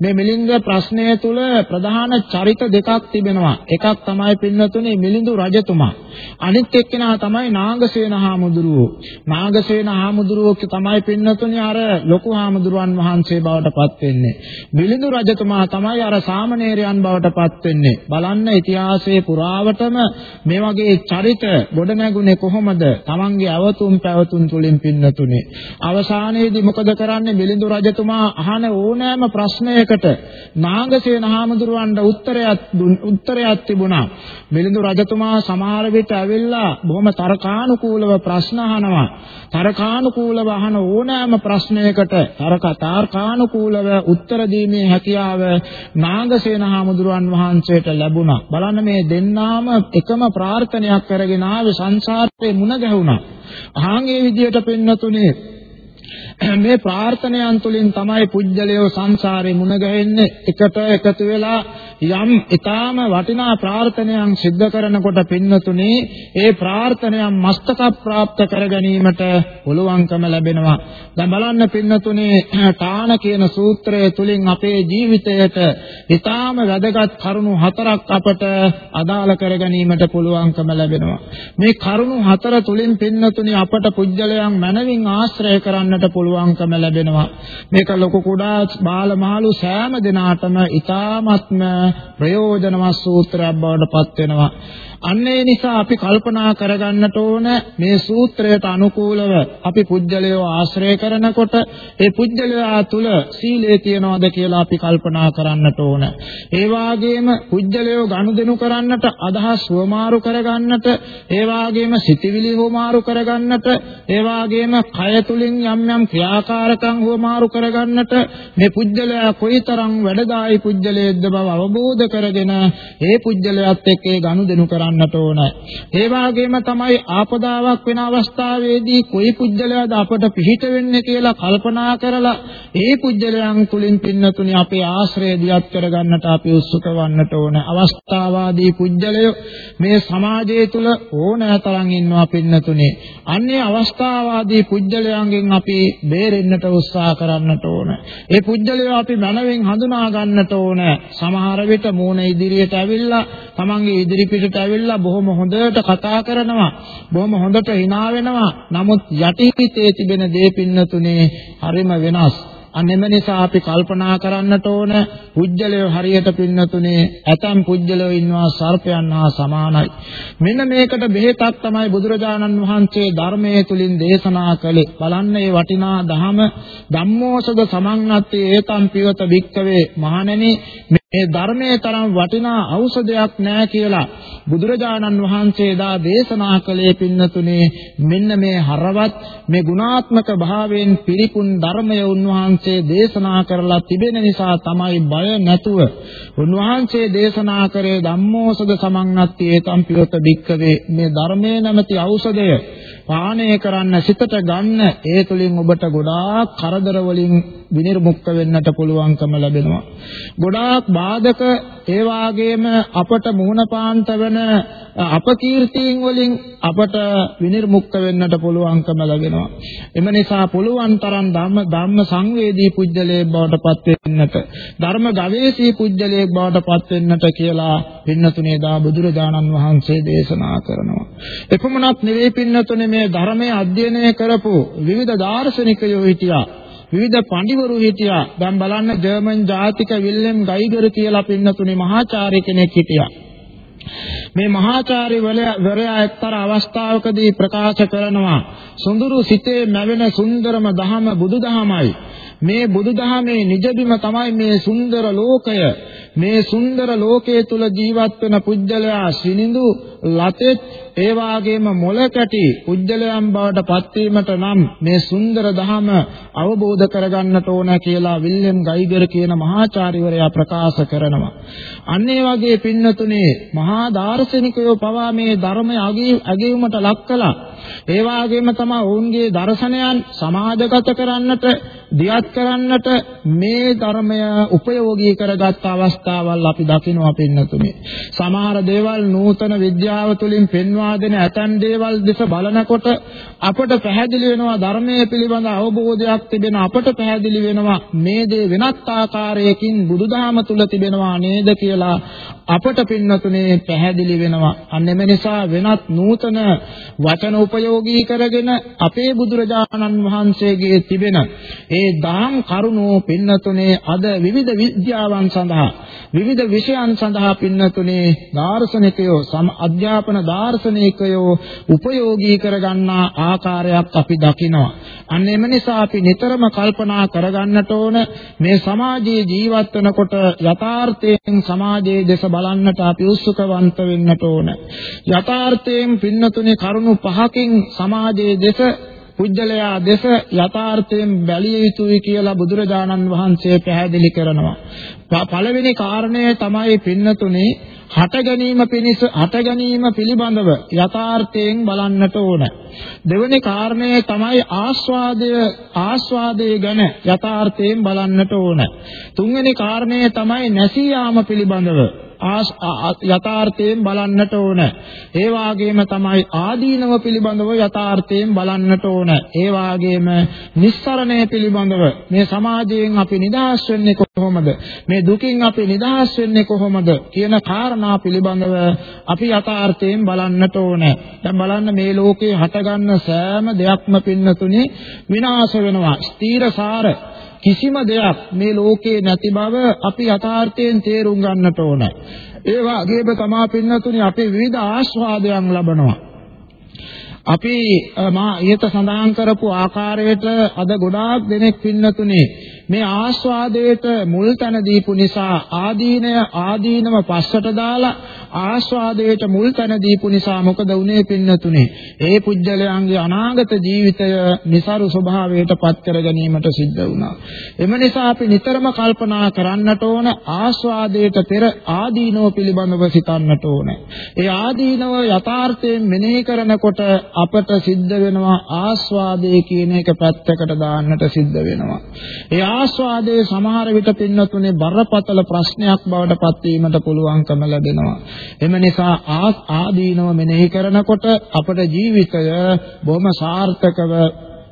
මේ මිලින්ද ප්‍රශ්නය තුල ප්‍රධාන චරිත දෙකක් තිබෙනවා. එකක් තමයි පින්නතුනේ මිලිඳු රජතුමා. අනිත් එක්කෙනා තමයි නාගසේන හාමුදුරුවෝ. නාගසේන හාමුදුරුවෝ තමයි පින්නතුනේ අර ලොකු හාමුදුරුවන් වහන්සේ බවට පත් වෙන්නේ. මිලිඳු රජතුමා තමයි අර සාමණේරයන් බවට පත් වෙන්නේ. බලන්න ඉතිහාසයේ පුරාවටම මේ වගේ චරිත ගොඩ නැගුණේ කොහොමද? Tamange අවතුම් පැවතුම් තුලින් පින්නතුනේ. අවසානයේදී මොකද කරන්නේ? මිලිඳු රජතුමා අහන ඕනෑම ප්‍රශ්නයක ප්‍රශ්නයකට නාගසේන හාමුදුරුවන්ට උත්තරයක් උත්තරයක් තිබුණා. මිලිඳු රජතුමා සමහර විට ඇවිල්ලා බොහොම තර්කානුකූලව ප්‍රශ්න අහනවා. තර්කානුකූලව අහන ඕනෑම ප්‍රශ්නයකට තර්ක තාර්කානුකූලව උත්තර දීමේ හැකියාව නාගසේන හාමුදුරුවන් වහන්සේට ලැබුණා. බලන්න මේ දෙන්නාම එකම ප්‍රාර්ථනයක් කරගෙන ආවේ සංසාරේ මුණ ගැහුණා. ආන්ගේ විදියට පින්නතුනේ *clears throat* මේ ප්‍රාර්ථනයන් තුලින් තමයි පුජ්‍යලයෝ සංසාරේ මුණ ගැහෙන්නේ. එකට එකතු වෙලා යම් ඊටාම වටිනා ප්‍රාර්ථනයන් සිද්ධ කරනකොට පින්නතුනේ ඒ ප්‍රාර්ථනයන් මස්තක ප්‍රාප්ත කර ගැනීමට පුළුවන්කම ලැබෙනවා. දැන් බලන්න පින්නතුනේ *clears throat* ඨාන කියන සූත්‍රය තුලින් අපේ ජීවිතයට ඊටාම වැදගත් කරුණු හතරක් අපට අදාළ කර ගැනීමට පුළුවන්කම ලැබෙනවා. මේ කරුණු හතර තුලින් පින්නතුනේ අපට පුජ්‍යලයන් මනවින් ආශ්‍රය කරන්නට පුළුවන්කම ලැබෙනවා. මේක ලොකු කුඩා බාල මහලු සෑම දිනාටම ඊ타ත්ම ප්‍රයෝජනවත් සූත්‍රයක් බවට පත් වෙනවා. අන්න ඒ නිසා අපි කල්පනා කරගන්නට ඕන මේ සූත්‍රයට අනුකූලව අපි පුජ්‍යලයෝ ආශ්‍රය කරනකොට ඒ පුජ්‍යලයා තුල සීලය තියනවාද කියලා අපි කල්පනා කරන්නට ඕන. ඒ වාගේම පුජ්‍යලයෝ ගනුදෙනු කරන්නට අදහස් වමාරු කරගන්නට, ඒ වාගේම සිටිවිලි වමාරු කරගන්නට, ඒ වාගේම කය තුලින් යම් යම් ක්‍රියාකාරකම් හුවමාරු කරගන්නට මේ පුජ්‍යලයා කොයිතරම් වැඩදායි පුජ්‍යලයේද බව අවබෝධ කරගෙන ඒ පුජ්‍යලයාත් එක්ක ඒ ගනුදෙනු කරන්නට ඕන. ඒ වගේම තමයි ආපදාවක් වෙන අවස්ථාවේදී කොයි පුජ්‍යලයාද අපට පිහිට වෙන්නේ කියලා කල්පනා කරලා ඒ පුජ්‍යලයන් තුලින් පින්නතුනි අපේ ආශ්‍රය දියත් කරගන්නට අපි උත්සුක වන්නට ඕන. අවස්ථාවාදී පුජ්‍යලය මේ සමාජය තුල ඕනෑ තරම් ඉන්නවා පින්නතුනි. අන්නේ අවස්ථාවාදී පුජ්‍යලයන්ගෙන් අපි බේරෙන්නට උත්සාහ කරන්නට ඕන. ඒ පුජ්‍යලයෝ අපි මනවෙන් හඳුනා ගන්නට ඕන. සමහර විට මූණ ඉදිරියට ඇවිල්ලා තමන්ගේ ඉදිරි පිටට ඇවිල්ලා බොහොම හොඳට කතා කරනවා. බොහොම හොඳට hina වෙනවා. නමුත් යටිහිතේ තිබෙන දේ පින්නතුනේ හරිම වෙනස්. අනෙම නිසා අපි කල්පනා කරන්නට ඕන පුජ්‍යලය හරියට පින්නතුනේ ඇතම් පුජ්‍යලයෝ ඉන්නවා සර්පයන් හා සමානයි මෙන්න මේකට බෙහෙතක් තමයි බුදුරජාණන් වහන්සේ ධර්මයේ තුලින් දේශනා කළේ බලන්න මේ වටිනා ධහම ධම්මෝසද සමන්නත්තේ ඒතම් පියවත භික්කවේ මහණෙනි මේ ධර්මයේ තරම් වටිනා ඖෂධයක් නැහැ කියලා බුදුරජාණන් වහන්සේ දා දේශනා කළේ පින්නතුනේ මෙන්න මේ හරවත් මේ ගුණාත්මක භාවයෙන් පිරිපුන් ධර්මය උන්වහන්සේ දේශනා කරලා තිබෙන නිසා තමයි බය නැතුව උන්වහන්සේ දේශනා කරේ ධම්මෝසද සමන්නත්ති ඒතම් පියොත භික්කවේ. මේ ධර්මයේ නැමැති ඖෂධය පානය කරන්න සිතට ගන්න ඒ තුලින් ඔබට ගොඩාක් කරදර වලින් විනිර්මුක්ත වෙන්නට පුළුවන්කම ලැබෙනවා. ගොඩාක් බාධක ඒ වාගේම අපට මුහුණ පාන්ත වෙන අපකීර්තීන් වලින් අපට විනිර්මුක්ත වෙන්නට පුළුවන්කම ලැබෙනවා. එම නිසා පුළුවන් තරම් ධම්ම ධම්ම සංවේදී පුජ්‍යලයේ බවට පත් වෙන්නට ධර්ම ගවේෂී පුජ්‍යලයේ බවට පත් වෙන්නට කියලා පින්නතුනේ දා බුදුරජාණන් වහන්සේ දේශනා කරනවා. එපමණක් නෙවෙයි පින්නතුනේ මේ ධර්මයේ අධ්‍යයනය කරපු විවිධ දාර්ශනිකයෝ හිටියා. විවිධ පඬිවරු හිටියා. දැන් බලන්න ජර්මන් ජාතික විල්හෙම් ගයිගර් කියලා පින්නතුනේ මහාචාර්ය කෙනෙක් හිටියා. මේ මහාචාර්ය වරයා එක්තරා අවස්ථාවකදී ප්‍රකාශ කරනවා සුඳුරු සිතේ මැවෙන සුන්දරම දහම බුදුදහමයි මේ බුදුදහමේ නිජබිම තමයි මේ සුන්දර ලෝකය මේ සුන්දර ලෝකයේ තුල ජීවත් වෙන පුජ්‍යලයා සිනිඳු ලතෙත් ඒ වාගේම මොළ කැටි පුජ්‍යලයන් බවට පත්වීමට නම් මේ සුන්දර ධහම අවබෝධ කරගන්නට ඕන කියලා විල්හෙම් ගයිගර් කියන මහාචාර්යවරයා ප්‍රකාශ කරනවා. අන්න ඒ වගේ පින්නතුනේ මහා දාර්ශනිකයෝ පවා මේ ධර්මය අගීවීමට ලක් කළා. ඒ වාගේම තමයි ඔවුන්ගේ දර්ශනයන් සමාජගත කරන්නට, දියත් කරන්නට මේ ධර්මය උපයෝගී කරගත් අවස්ථාවල් අපි දකිනවා පින්නතුනේ. සමහර දේවල් නූතන විද්‍යාව තුළින් පෙන්වා දෙන ඇතන් දේවල් දෙස බලනකොට අපට පැහැදිලි වෙනවා ධර්මයේ පිළිබඳ අවබෝධයක් තිබෙන අපට පැහැදිලි වෙනවා මේ දේ වෙනත් ආකාරයකින් බුදුදහම තුල තිබෙනවා නේද කියලා අපට පින්නතුනේ පැහැදිලි වෙනවා. අන්න නිසා වෙනත් නූතන වචන උපයෝගී කරගෙන අපේ බුදුරජාණන් වහන්සේගේ තිබෙන ඒ දහම් කරුණෝ පින්නතුනේ අද විවිධ විද්‍යාවන් සඳහා විවිධ විෂයන් සඳහා පින්නතුනේ දාර්ශනිකයෝ සම අධ්‍යාපන දාර්ශනිකයෝ උපයෝගී කරගන්නා ආකාරයක් අපි දකිනවා. අන්න එම නිසා අපි නිතරම කල්පනා කරගන්නට ඕන මේ සමාජයේ ජීවත් වෙනකොට යථාර්ථයෙන් සමාජයේ දෙස බලන්නට අපි උත්සුකවන්ත වෙන්නට ඕන. යථාර්ථයෙන් පින්නතුනේ කරුණු පහකින් සමාජයේ දෙස පුජ්‍යලයා දෙස යථාර්ථයෙන් බැලිය යුතුයි කියලා බුදුරජාණන් වහන්සේ පැහැදිලි කරනවා. පළවෙනි කාරණය තමයි පින්නතුනේ හට ගැනීම පිණිස හට ගැනීම පිළිබඳව යථාර්ථයෙන් බලන්නට ඕන. දෙවෙනි කාරණය තමයි ආස්වාදය ආස්වාදයේ ගැන යථාර්ථයෙන් බලන්නට ඕන. තුන්වෙනි කාරණය තමයි නැසී යාම පිළිබඳව යථාර්ථයෙන් බලන්නට ඕන. ඒ වාගේම තමයි ආදීනව පිළිබඳව යථාර්ථයෙන් බලන්නට ඕන. ඒ වාගේම නිස්සරණය පිළිබඳව මේ සමාජයෙන් අපි නිදහස් වෙන්නේ කොහොමද? මේ දුකින් අපි නිදහස් වෙන්නේ කොහොමද කියන කාරණා පිළිබඳව අපි යථාර්ථයෙන් බලන්නට ඕන. දැන් බලන්න මේ ලෝකේ හටගන්න සෑම දෙයක්ම පින්නතුනේ විනාශ වෙනවා. ස්ථීරසාර කිසිම දෙයක් මේ ලෝකේ නැති බව අපි යථාර්ථයෙන් තේරුම් ගන්නට ඕන. ඒ වගේම තමා පින්නතුනි අපි විවිධ ආස්වාදයන් ලබනවා. අපි මා ඊට සඳහන් කරපු ආකාරයට අද ගොඩාක් දෙනෙක් පින්නතුනේ මේ ආස්වාදයට මුල් තැන දීපු නිසා ආදීනය ආදීනව පස්සට දාලා ආස්වාදයට මුල් තැන දීපු නිසා මොකද වුනේ පින්නතුනේ? ඒ පුජ්‍යලයන්ගේ අනාගත ජීවිතය નિසරු ස්වභාවයට පත් කර ගැනීමට සිද්ධ වුණා. එම නිසා අපි නිතරම කල්පනා කරන්නට ඕන ආස්වාදයට පෙර ආදීනව පිළිබඳව සිතන්නට ඕන. ඒ ආදීනව යථාර්ථයෙන් මෙනෙහි කරනකොට අපට සිද්ධ වෙනවා ආස්වාදයේ කියන එක පැත්තකට දාන්නට සිද්ධ වෙනවා. ඒ ආස්වාදයේ සමහර විට පින්නතුනේ බරපතල ප්‍රශ්නයක් බවට පත් වීමට පුළුවන්කම ලැබෙනවා එම නිසා ආදීනව මෙනෙහි කරනකොට අපේ ජීවිතය බොහොම සාර්ථකව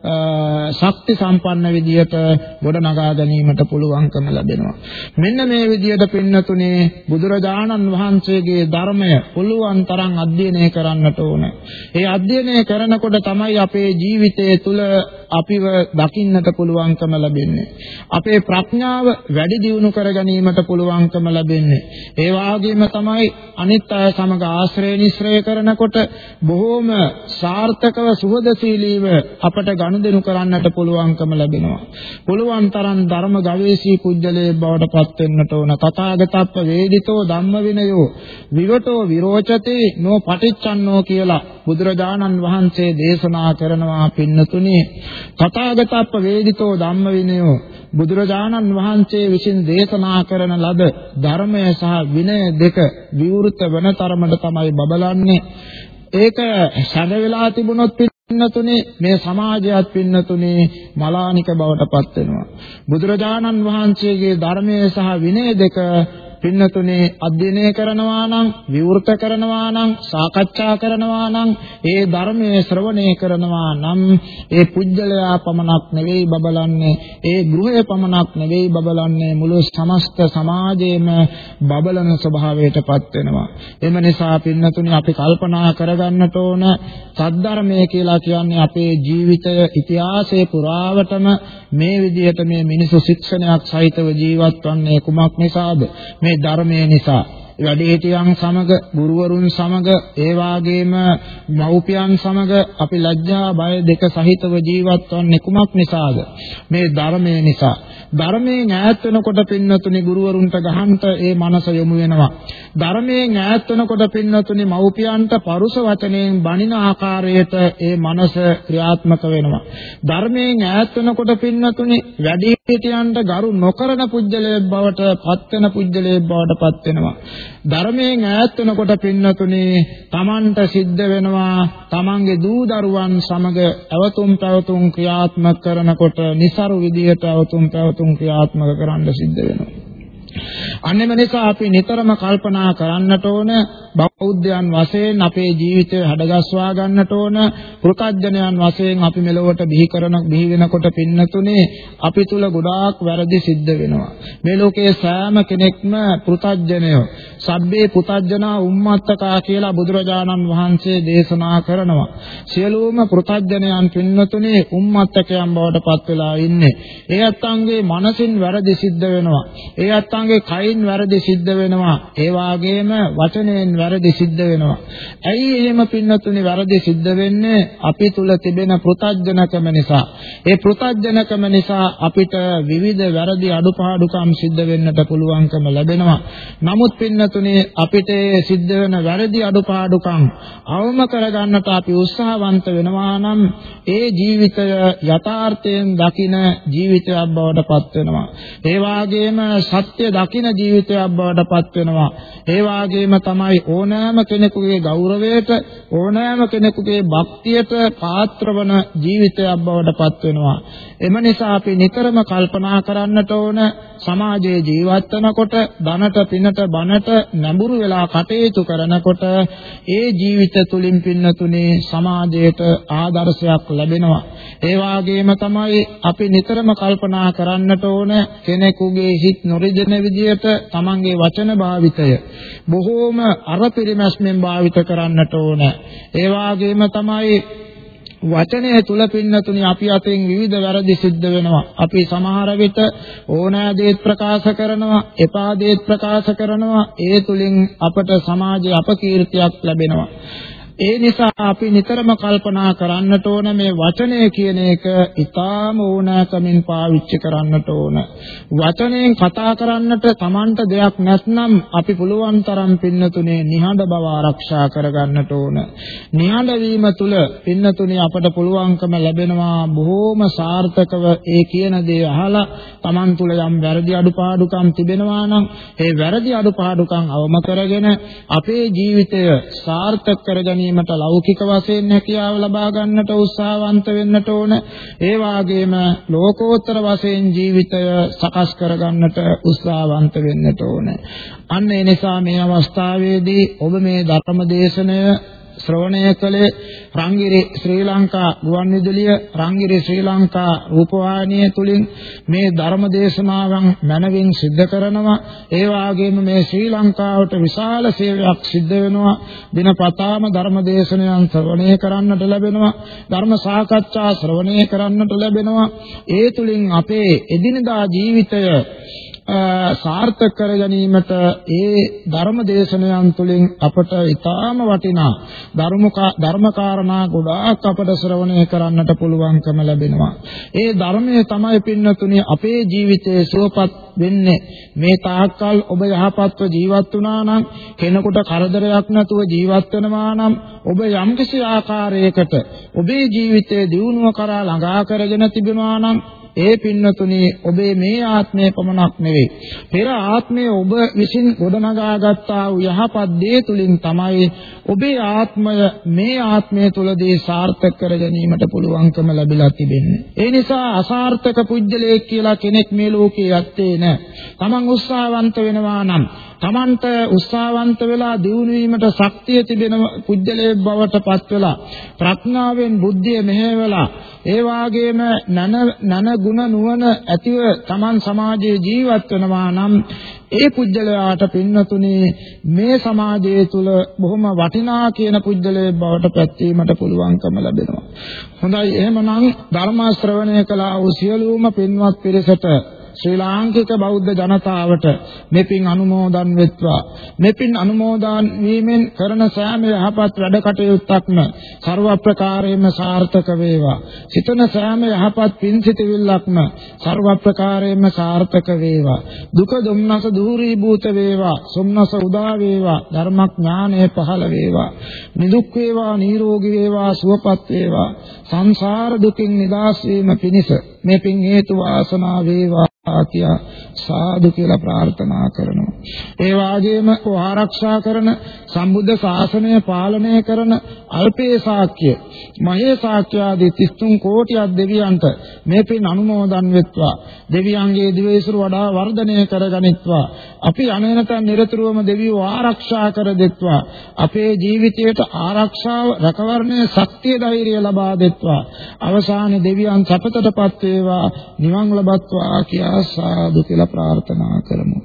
ශක්ති සම්පන්න විදියට ගොඩනගා ගැනීමට පුළුවන්කම ලැබෙනවා. මෙන්න මේ විදියට පින්නතුනේ බුදුරජාණන් වහන්සේගේ ධර්මය පුළුවන් තරම් අධ්‍යයනය කරන්නට ඕන. ඒ අධ්‍යයනය කරනකොට තමයි අපේ ජීවිතය තුළ අපිව දකින්නට පුළුවන්කම ලැබෙන්නේ. අපේ ප්‍රඥාව වැඩි දියුණු කර ගැනීමට පුළුවන්කම ලැබෙන්නේ. ඒ වගේම තමයි අනිත් අය සමග ආශ්‍රය නිශ්‍රය කරනකොට බොහෝම සාර්ථකව සුහදශීලීව අපට ගනුදෙනු කරන්නට පුළුවන්කම ලැබෙනවා. පුළුවන් තරම් ධර්ම ගවේෂී කුජලයේ බවට පත් වෙන්නට ඕන. තථාගතප්ප වේදිතෝ ධම්ම විනයෝ විවටෝ විරෝචතේ නෝ පටිච්චන්නෝ කියලා බුදුරජාණන් වහන්සේ දේශනා කරනවා පින්නතුනේ තථාගතප්ප වේදිතෝ ධම්ම විනයෝ බුදුරජාණන් වහන්සේ විසින් දේශනා කරන ලද ධර්මය සහ විනය දෙක විවෘත වන තරමට තමයි බබලන්නේ. ඒක සැඳ වෙලා තිබුණොත් පින්නතුනේ මේ සමාජයත් පින්නතුනේ මලානික බවට පත් වෙනවා. බුදුරජාණන් වහන්සේගේ ධර්මයේ සහ විනය දෙක පින්නතුනේ අධ්‍යයනය කරනවා නම් විවෘත කරනවා නම් සාකච්ඡා කරනවා නම් ඒ ධර්මයේ ශ්‍රවණය කරනවා නම් ඒ පුජ්‍යලයා පමණක් නෙවෙයි බබලන්නේ ඒ ගෘහය පමණක් නෙවෙයි බබලන්නේ මුළු සමස්ත සමාජයේම බබලන ස්වභාවයටපත් වෙනවා. එම නිසා පින්නතුනේ අපි කල්පනා කරගන්නට ඕන සද්ධර්මය කියලා කියන්නේ අපේ ජීවිතය ඉතිහාසයේ පුරාවටම මේ විදිහට මේ මිනිසු ශික්ෂණයක් සහිතව ජීවත් වන්නේ කුමක් නිසාද? මේ ධර්මයේ නිසා වැඩිහිටියන් සමග ගුරුවරුන් සමග ඒ වාගේම මව්පියන් සමග අපි ලැජ්ජා බය දෙක සහිතව ජීවත් වන්නේ කුමක් නිසාද මේ ධර්මයේ නිසා ධර්මයෙන් ඈත් වෙනකොට පින්නතුනි ගුරුවරුන්ට ගහන්න ඒ මනස යොමු වෙනවා. ධර්මයෙන් ඈත් වෙනකොට පින්නතුනි මව්පියන්ට පරුස වචනයෙන් බණින ආකාරයට ඒ මනස ක්‍රියාත්මක වෙනවා. ධර්මයෙන් ඈත් වෙනකොට පින්නතුනි වැඩිහිටියන්ට ගරු නොකරන පුජ්‍යලයේ බවට පත් වෙන පුජ්‍යලයේ බවට පත් වෙනවා. ධර්මයෙන් ඈත් වෙනකොට පින්නතුනි Tamanට සිද්ධ වෙනවා Tamanගේ දූ දරුවන් සමග අවතුම් පැවතුම් ක්‍රියාත්මක කරනකොට નિසරු විදියට අවතුම් පැවතුම් ක්‍රියාත්මක කරන්න සිද්ධ වෙනවා. අන්නෙම නිසා අපි නිතරම කල්පනා කරන්නට ඕන බෞද්ධයන් වශයෙන් අපේ ජීවිතය හැඩගස්වා ගන්නට ඕන පෘථග්ජනයන් වශයෙන් අපි මෙලොවට බිහි කරන බිහි වෙනකොට පින්නතුනේ අපි තුල ගොඩාක් වැරදි සිද්ධ වෙනවා. මේ ලෝකයේ සෑම කෙනෙක්ම පෘථග්ජනයෝ සබ්බේ පෘථග්ජනා උම්මත්තකා කියලා බුදුරජාණන් වහන්සේ දේශනා කරනවා. සියලුම පෘථග්ජනයන් පින්නතුනේ උම්මත්තකයන් බවට පත් වෙලා ඉන්නේ. ඒ අත්ංගේ මනසින් වැරදි සිද්ධ වෙනවා. ඒ අත්ංගේ කයින් වැරදි සිද්ධ වෙනවා ඒ වාගේම වචනයෙන් වැරදි සිද්ධ වෙනවා. ඇයි එහෙම පින්නතුනි වැරදි සිද්ධ වෙන්නේ? අපි තුල තිබෙන පෘතජනකම නිසා. ඒ පෘතජනකම නිසා අපිට විවිධ වැරදි අඩුපාඩුකම් සිද්ධ වෙන්නට පුළුවන්කම ලැබෙනවා. නමුත් පින්නතුනි අපිට සිද්ධ වෙන වැරදි අඩුපාඩුකම් අවම කරගන්නට අපි උත්සාහවන්ත වෙනවා නම් ඒ ජීවිතය යථාර්ථයෙන් දකින ජීවිතයක් බවට පත් වෙනවා. ඒ වාගේම සත්‍ය දකින ජීවිතයක් බවට පත් වෙනවා. ඒ වාගේම තමයි ඕනෑම කෙනෙකුගේ ගෞරවයට ඕනෑම කෙනෙකුගේ භක්තියට පාත්‍රවන ජීවිතයක් බවට පත් වෙනවා. එම නිසා අපි නිතරම කල්පනා කරන්නට ඕන සමාජයේ ජීවත් වෙනකොට ධනට පිනට බනට නැඹුරු වෙලා කටයුතු කරනකොට ඒ ජීවිත තුලින් පින්නතුනේ සමාජයට ආදර්ශයක් ලැබෙනවා. ඒ වගේම තමයි අපි නිතරම කල්පනා කරන්නට ඕන කෙනෙකුගේ හිත් නොරිදෙන විදියට තමන්ගේ වචන භාවිතය බොහෝම අරපිරිමැස්මෙන් භාවිත කරන්නට ඕන. ඒ වගේම තමයි වචනය තුල පින්නතුනි අපි අතෙන් විවිධ වැරදි සිද්ධ වෙනවා. අපි සමහර විට ඕනෑ දේත් ප්‍රකාශ කරනවා, එපා දේත් ප්‍රකාශ කරනවා. ඒ තුලින් අපට සමාජයේ අපකීර්තියක් ලැබෙනවා. ඒ නිසා අපි නිතරම කල්පනා කරන්නට ඕන මේ වචනය කියන එක ඊටාම ඕනෑකමින් පාවිච්චි කරන්නට ඕන. වචනයෙන් කතා කරන්නට Tamanට දෙයක් නැත්නම් අපි පුළුවන් තරම් පින්නතුනේ නිහඬ බව ආරක්ෂා කරගන්නට ඕන. නිහඬ වීම තුළ පින්නතුනේ අපට පුළුවන්කම ලැබෙනවා බොහෝම සාර්ථකව ඒ කියන දේ අහලා Taman තුළ යම් වැරදි අඩුපාඩුකම් තිබෙනවා නම් ඒ වැරදි අඩුපාඩුකම් අවම කරගෙන අපේ ජීවිතය සාර්ථක කරගැනීම ගැනීමට ලෞකික වශයෙන් හැකියාව ලබා ගන්නට උත්සාහවන්ත වෙන්නට ඕන. ඒ වාගේම ලෝකෝත්තර වශයෙන් ජීවිතය සකස් කර ගන්නට උත්සාහවන්ත වෙන්නට ඕන. අන්න ඒ නිසා මේ අවස්ථාවේදී ඔබ මේ ධර්ම දේශනය ශ්‍රවණය කළේ රංගිරි ශ්‍රී ලංකා ගුවන්විදුලිය රංගිරි ශ්‍රී ලංකා රූපවාහිනිය තුලින් මේ ධර්ම දේශනාවන් මනවින් සිද්ධ කරනවා. ඒ වගේම මේ ශ්‍රී ලංකාවට විශාල සේවයක් සිද්ධ වෙනවා. දිනපතාම ධර්ම දේශනයන් ශ්‍රවණය කරන්නට ලැබෙනවා. ධර්ම සාකච්ඡා ශ්‍රවණය කරන්නට ලැබෙනවා. ඒ තුලින් අපේ එදිනදා ජීවිතය සාර්ථක කර ගැනීමට ඒ ධර්ම දේශනයන් තුළින් අපට ඊටාම වටිනා ධර්මකාරණා ගොඩාක් අපට ශ්‍රවණය කරන්නට පුළුවන්කම ලැබෙනවා. ඒ ධර්මයේ තමයි පින්නතුනි අපේ ජීවිතයේ සුවපත් වෙන්නේ. මේ තාක්කල් ඔබ යහපත්ව ජීවත් වුණා නම් කෙනෙකුට කරදරයක් නැතුව ජීවත් වෙනවා නම් ඔබ යම්කිසි ආකාරයකට ඔබේ ජීවිතයේ දියුණුව කරා ළඟා කරගෙන තිබෙනවා නම් ඒ පින්නතුනි ඔබේ මේ ආත්මය පමණක් නෙවෙයි. පෙර ආත්මයේ ඔබ විසින් ගොඩනගා ගත්තා වූ යහපත් දේ තුලින් තමයි ඔබේ ආත්මය මේ ආත්මය තුලදී සාර්ථක කර ගැනීමට පුළුවන්කම ලැබිලා තිබෙන්නේ. ඒ නිසා අසාර්ථක පුජ්‍යලයක් කියලා කෙනෙක් මේ ලෝකේ යත්තේ නැහැ. Taman උත්සාහවන්ත වෙනවා නම් Tamanට උත්සාහවන්ත වෙලා දියුණු වීමට ශක්තිය තිබෙන පුජ්‍යලයේ බවට පත් වෙලා ප්‍රඥාවෙන් බුද්ධිය මෙහෙवला ඒ වාගේම නන නන ගුණ නුවණ ඇතිව Taman සමාජයේ ජීවත් වෙනවා නම් ඒ පුජ්‍යලයාට පින්නතුනේ මේ සමාජය තුල බොහොම වටිනා කියන පුජ්‍යලයේ බවට පැත්වීමට පුළුවන්කම ලැබෙනවා. හොඳයි එහෙමනම් ධර්ම ශ්‍රවණය කළා වූ සියලුම පින්වත් පිරිසට ශ්‍රී ලාංකික බෞද්ධ ජනතාවට මේ පින් අනුමෝදන් වෙත්වා. මේ පින් අනුමෝදන් වීමෙන් කරන සෑම යහපත් වැඩ කටයුත්තක්ම ਸਰව ප්‍රකාරයෙන්ම සාර්ථක වේවා. සිතන සෑම යහපත් පින් සිතවිල්ලක්ම ਸਰව ප්‍රකාරයෙන්ම සාර්ථක වේවා. දුක දුම්නස දුරීභූත වේවා. සොම්නස උදා වේවා. ධර්මඥානය පහළ වේවා. නිදුක් වේවා, නිරෝගී වේවා, සුවපත් වේවා. සංසාර දුකින් නිදහස් වීම පිණිස මේ පින් හේතු වාසනා වේවා ආකියා සාදු කියලා ප්‍රාර්ථනා කරනවා. ඒ වාගේම ආරක්ෂා කරන සම්බුද්ධ ශාසනය පාලනය කරන අල්පේ ශාක්‍ය, මහේ ශාක්‍ය ආදී 33 කෝටියක් දෙවියන්ට මේ පින් අනුමෝදන් වෙත්වා. දෙවියන්ගේ දිවයිසුරු වඩා වර්ධනය කරගනිත්වා. අපි අනේනතන් නිරතුරුවම දෙවියෝ ආරක්ෂා කර දෙත්වා. අපේ ජීවිතයට ආරක්ෂාව, රැකවරණය, ශක්තිය, ධෛර්යය ලබා දෙත්වා. අවසානයේ දෙවියන් සපතටපත් වේවා නිවන් ලබත්වා කියා සාදු කියලා ප්‍රාර්ථනා කරමු.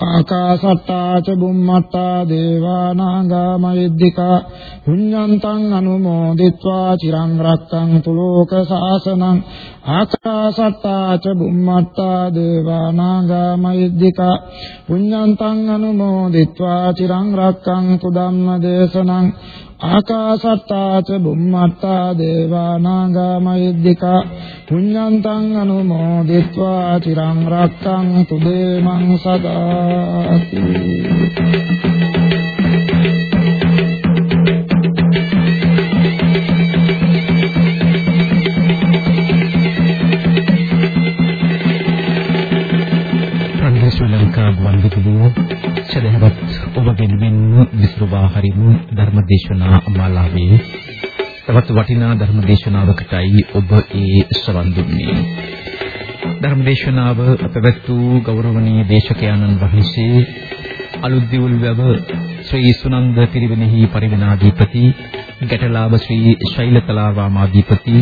ආකාසට්ටා ච බුම්මට්ටා දේවා නාග මහිද්దికා. පුඤ්ඤන්තං අනුමෝදිත්වා චිරං රක්ඛන්තු ලෝක සාසනං. ආකාසට්ටා ච බුම්මට්ටා දේවා නාග මහිද්దికා. පුඤ්ඤන්තං අනුමෝදිත්වා චිරං රක්ඛන්තු ධම්ම දේශනං ආකාසත්තා ච බුම්මත්තා දේවා නාග මහිද්దికා පුඤ්ඤන්තං අනුමෝදිත්වා චිරං රක්ඛන්තු දේමං සදාති ශ්‍රී ලංකා ගුවන්විදුලිය සදහවත් ඔබ වෙනුවෙන් විසුරුවා හරිමු ධර්මදේශනා මාලාවේ තවත් වටිනා ධර්මදේශනාවකටයි ඔබ ඒ ශ්‍රවණ දුන්නේ ධර්මදේශනාව පැවැත් වූ ගෞරවනීය දේශකයන්න් වහන්සේ අලුත්දිවුල් වැව ශ්‍රී සුනන්ද පිරිවෙනෙහි පරිවෙනාධිපති ගැටලාව ශ්‍රී ශෛලකලා රාමාධිපති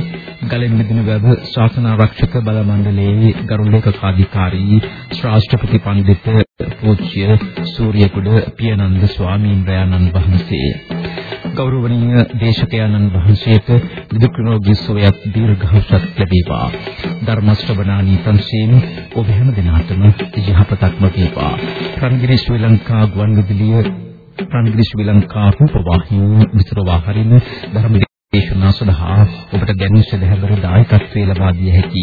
ගලෙන් මෙදින වැව ශාසනාරක්ෂක බල මණ්ඩලයේ ගරු ලේකකාධිකාරී ශ්‍රාෂ්ට්‍රපති පඬිතුක පූජ්‍ය සූර්යකුඩ පියනන්ද ස්වාමීන් වහන්සේ. ගෞරවනීය දේශකයන්න් වහන්සේට විදුක් නිරෝගී සුවයක් දීර්ඝාසත් ලැබේවා. ධර්ම ශ්‍රවණානි පන්සීන් ඔබ හැම දිනාටම යහපතක්ම වේවා. රන්ගිරි ශ්‍රී ලංකා ගුවන්විදුලිය රන්ගිරි ශ්‍රී ලංකා රූපවාහිනිය විතරවා හරින ධර්ම දේශනා සඳහා ඔබට දැනුම් සදහැබර දායකත්වයේ ලබා දිය හැකි.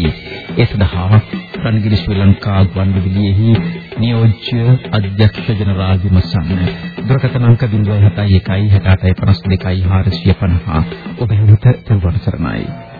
ඒ සඳහා රන්ගිරි ශ්‍රී ලංකා ගුවන්විදුලියෙහි නියෝජ්‍ය අධ්‍යක්ෂ ජනරාල් විමසන්න. දුරකථන අංක 071 68 52 450 ඔබ වෙත තෙරුවන් සරණයි.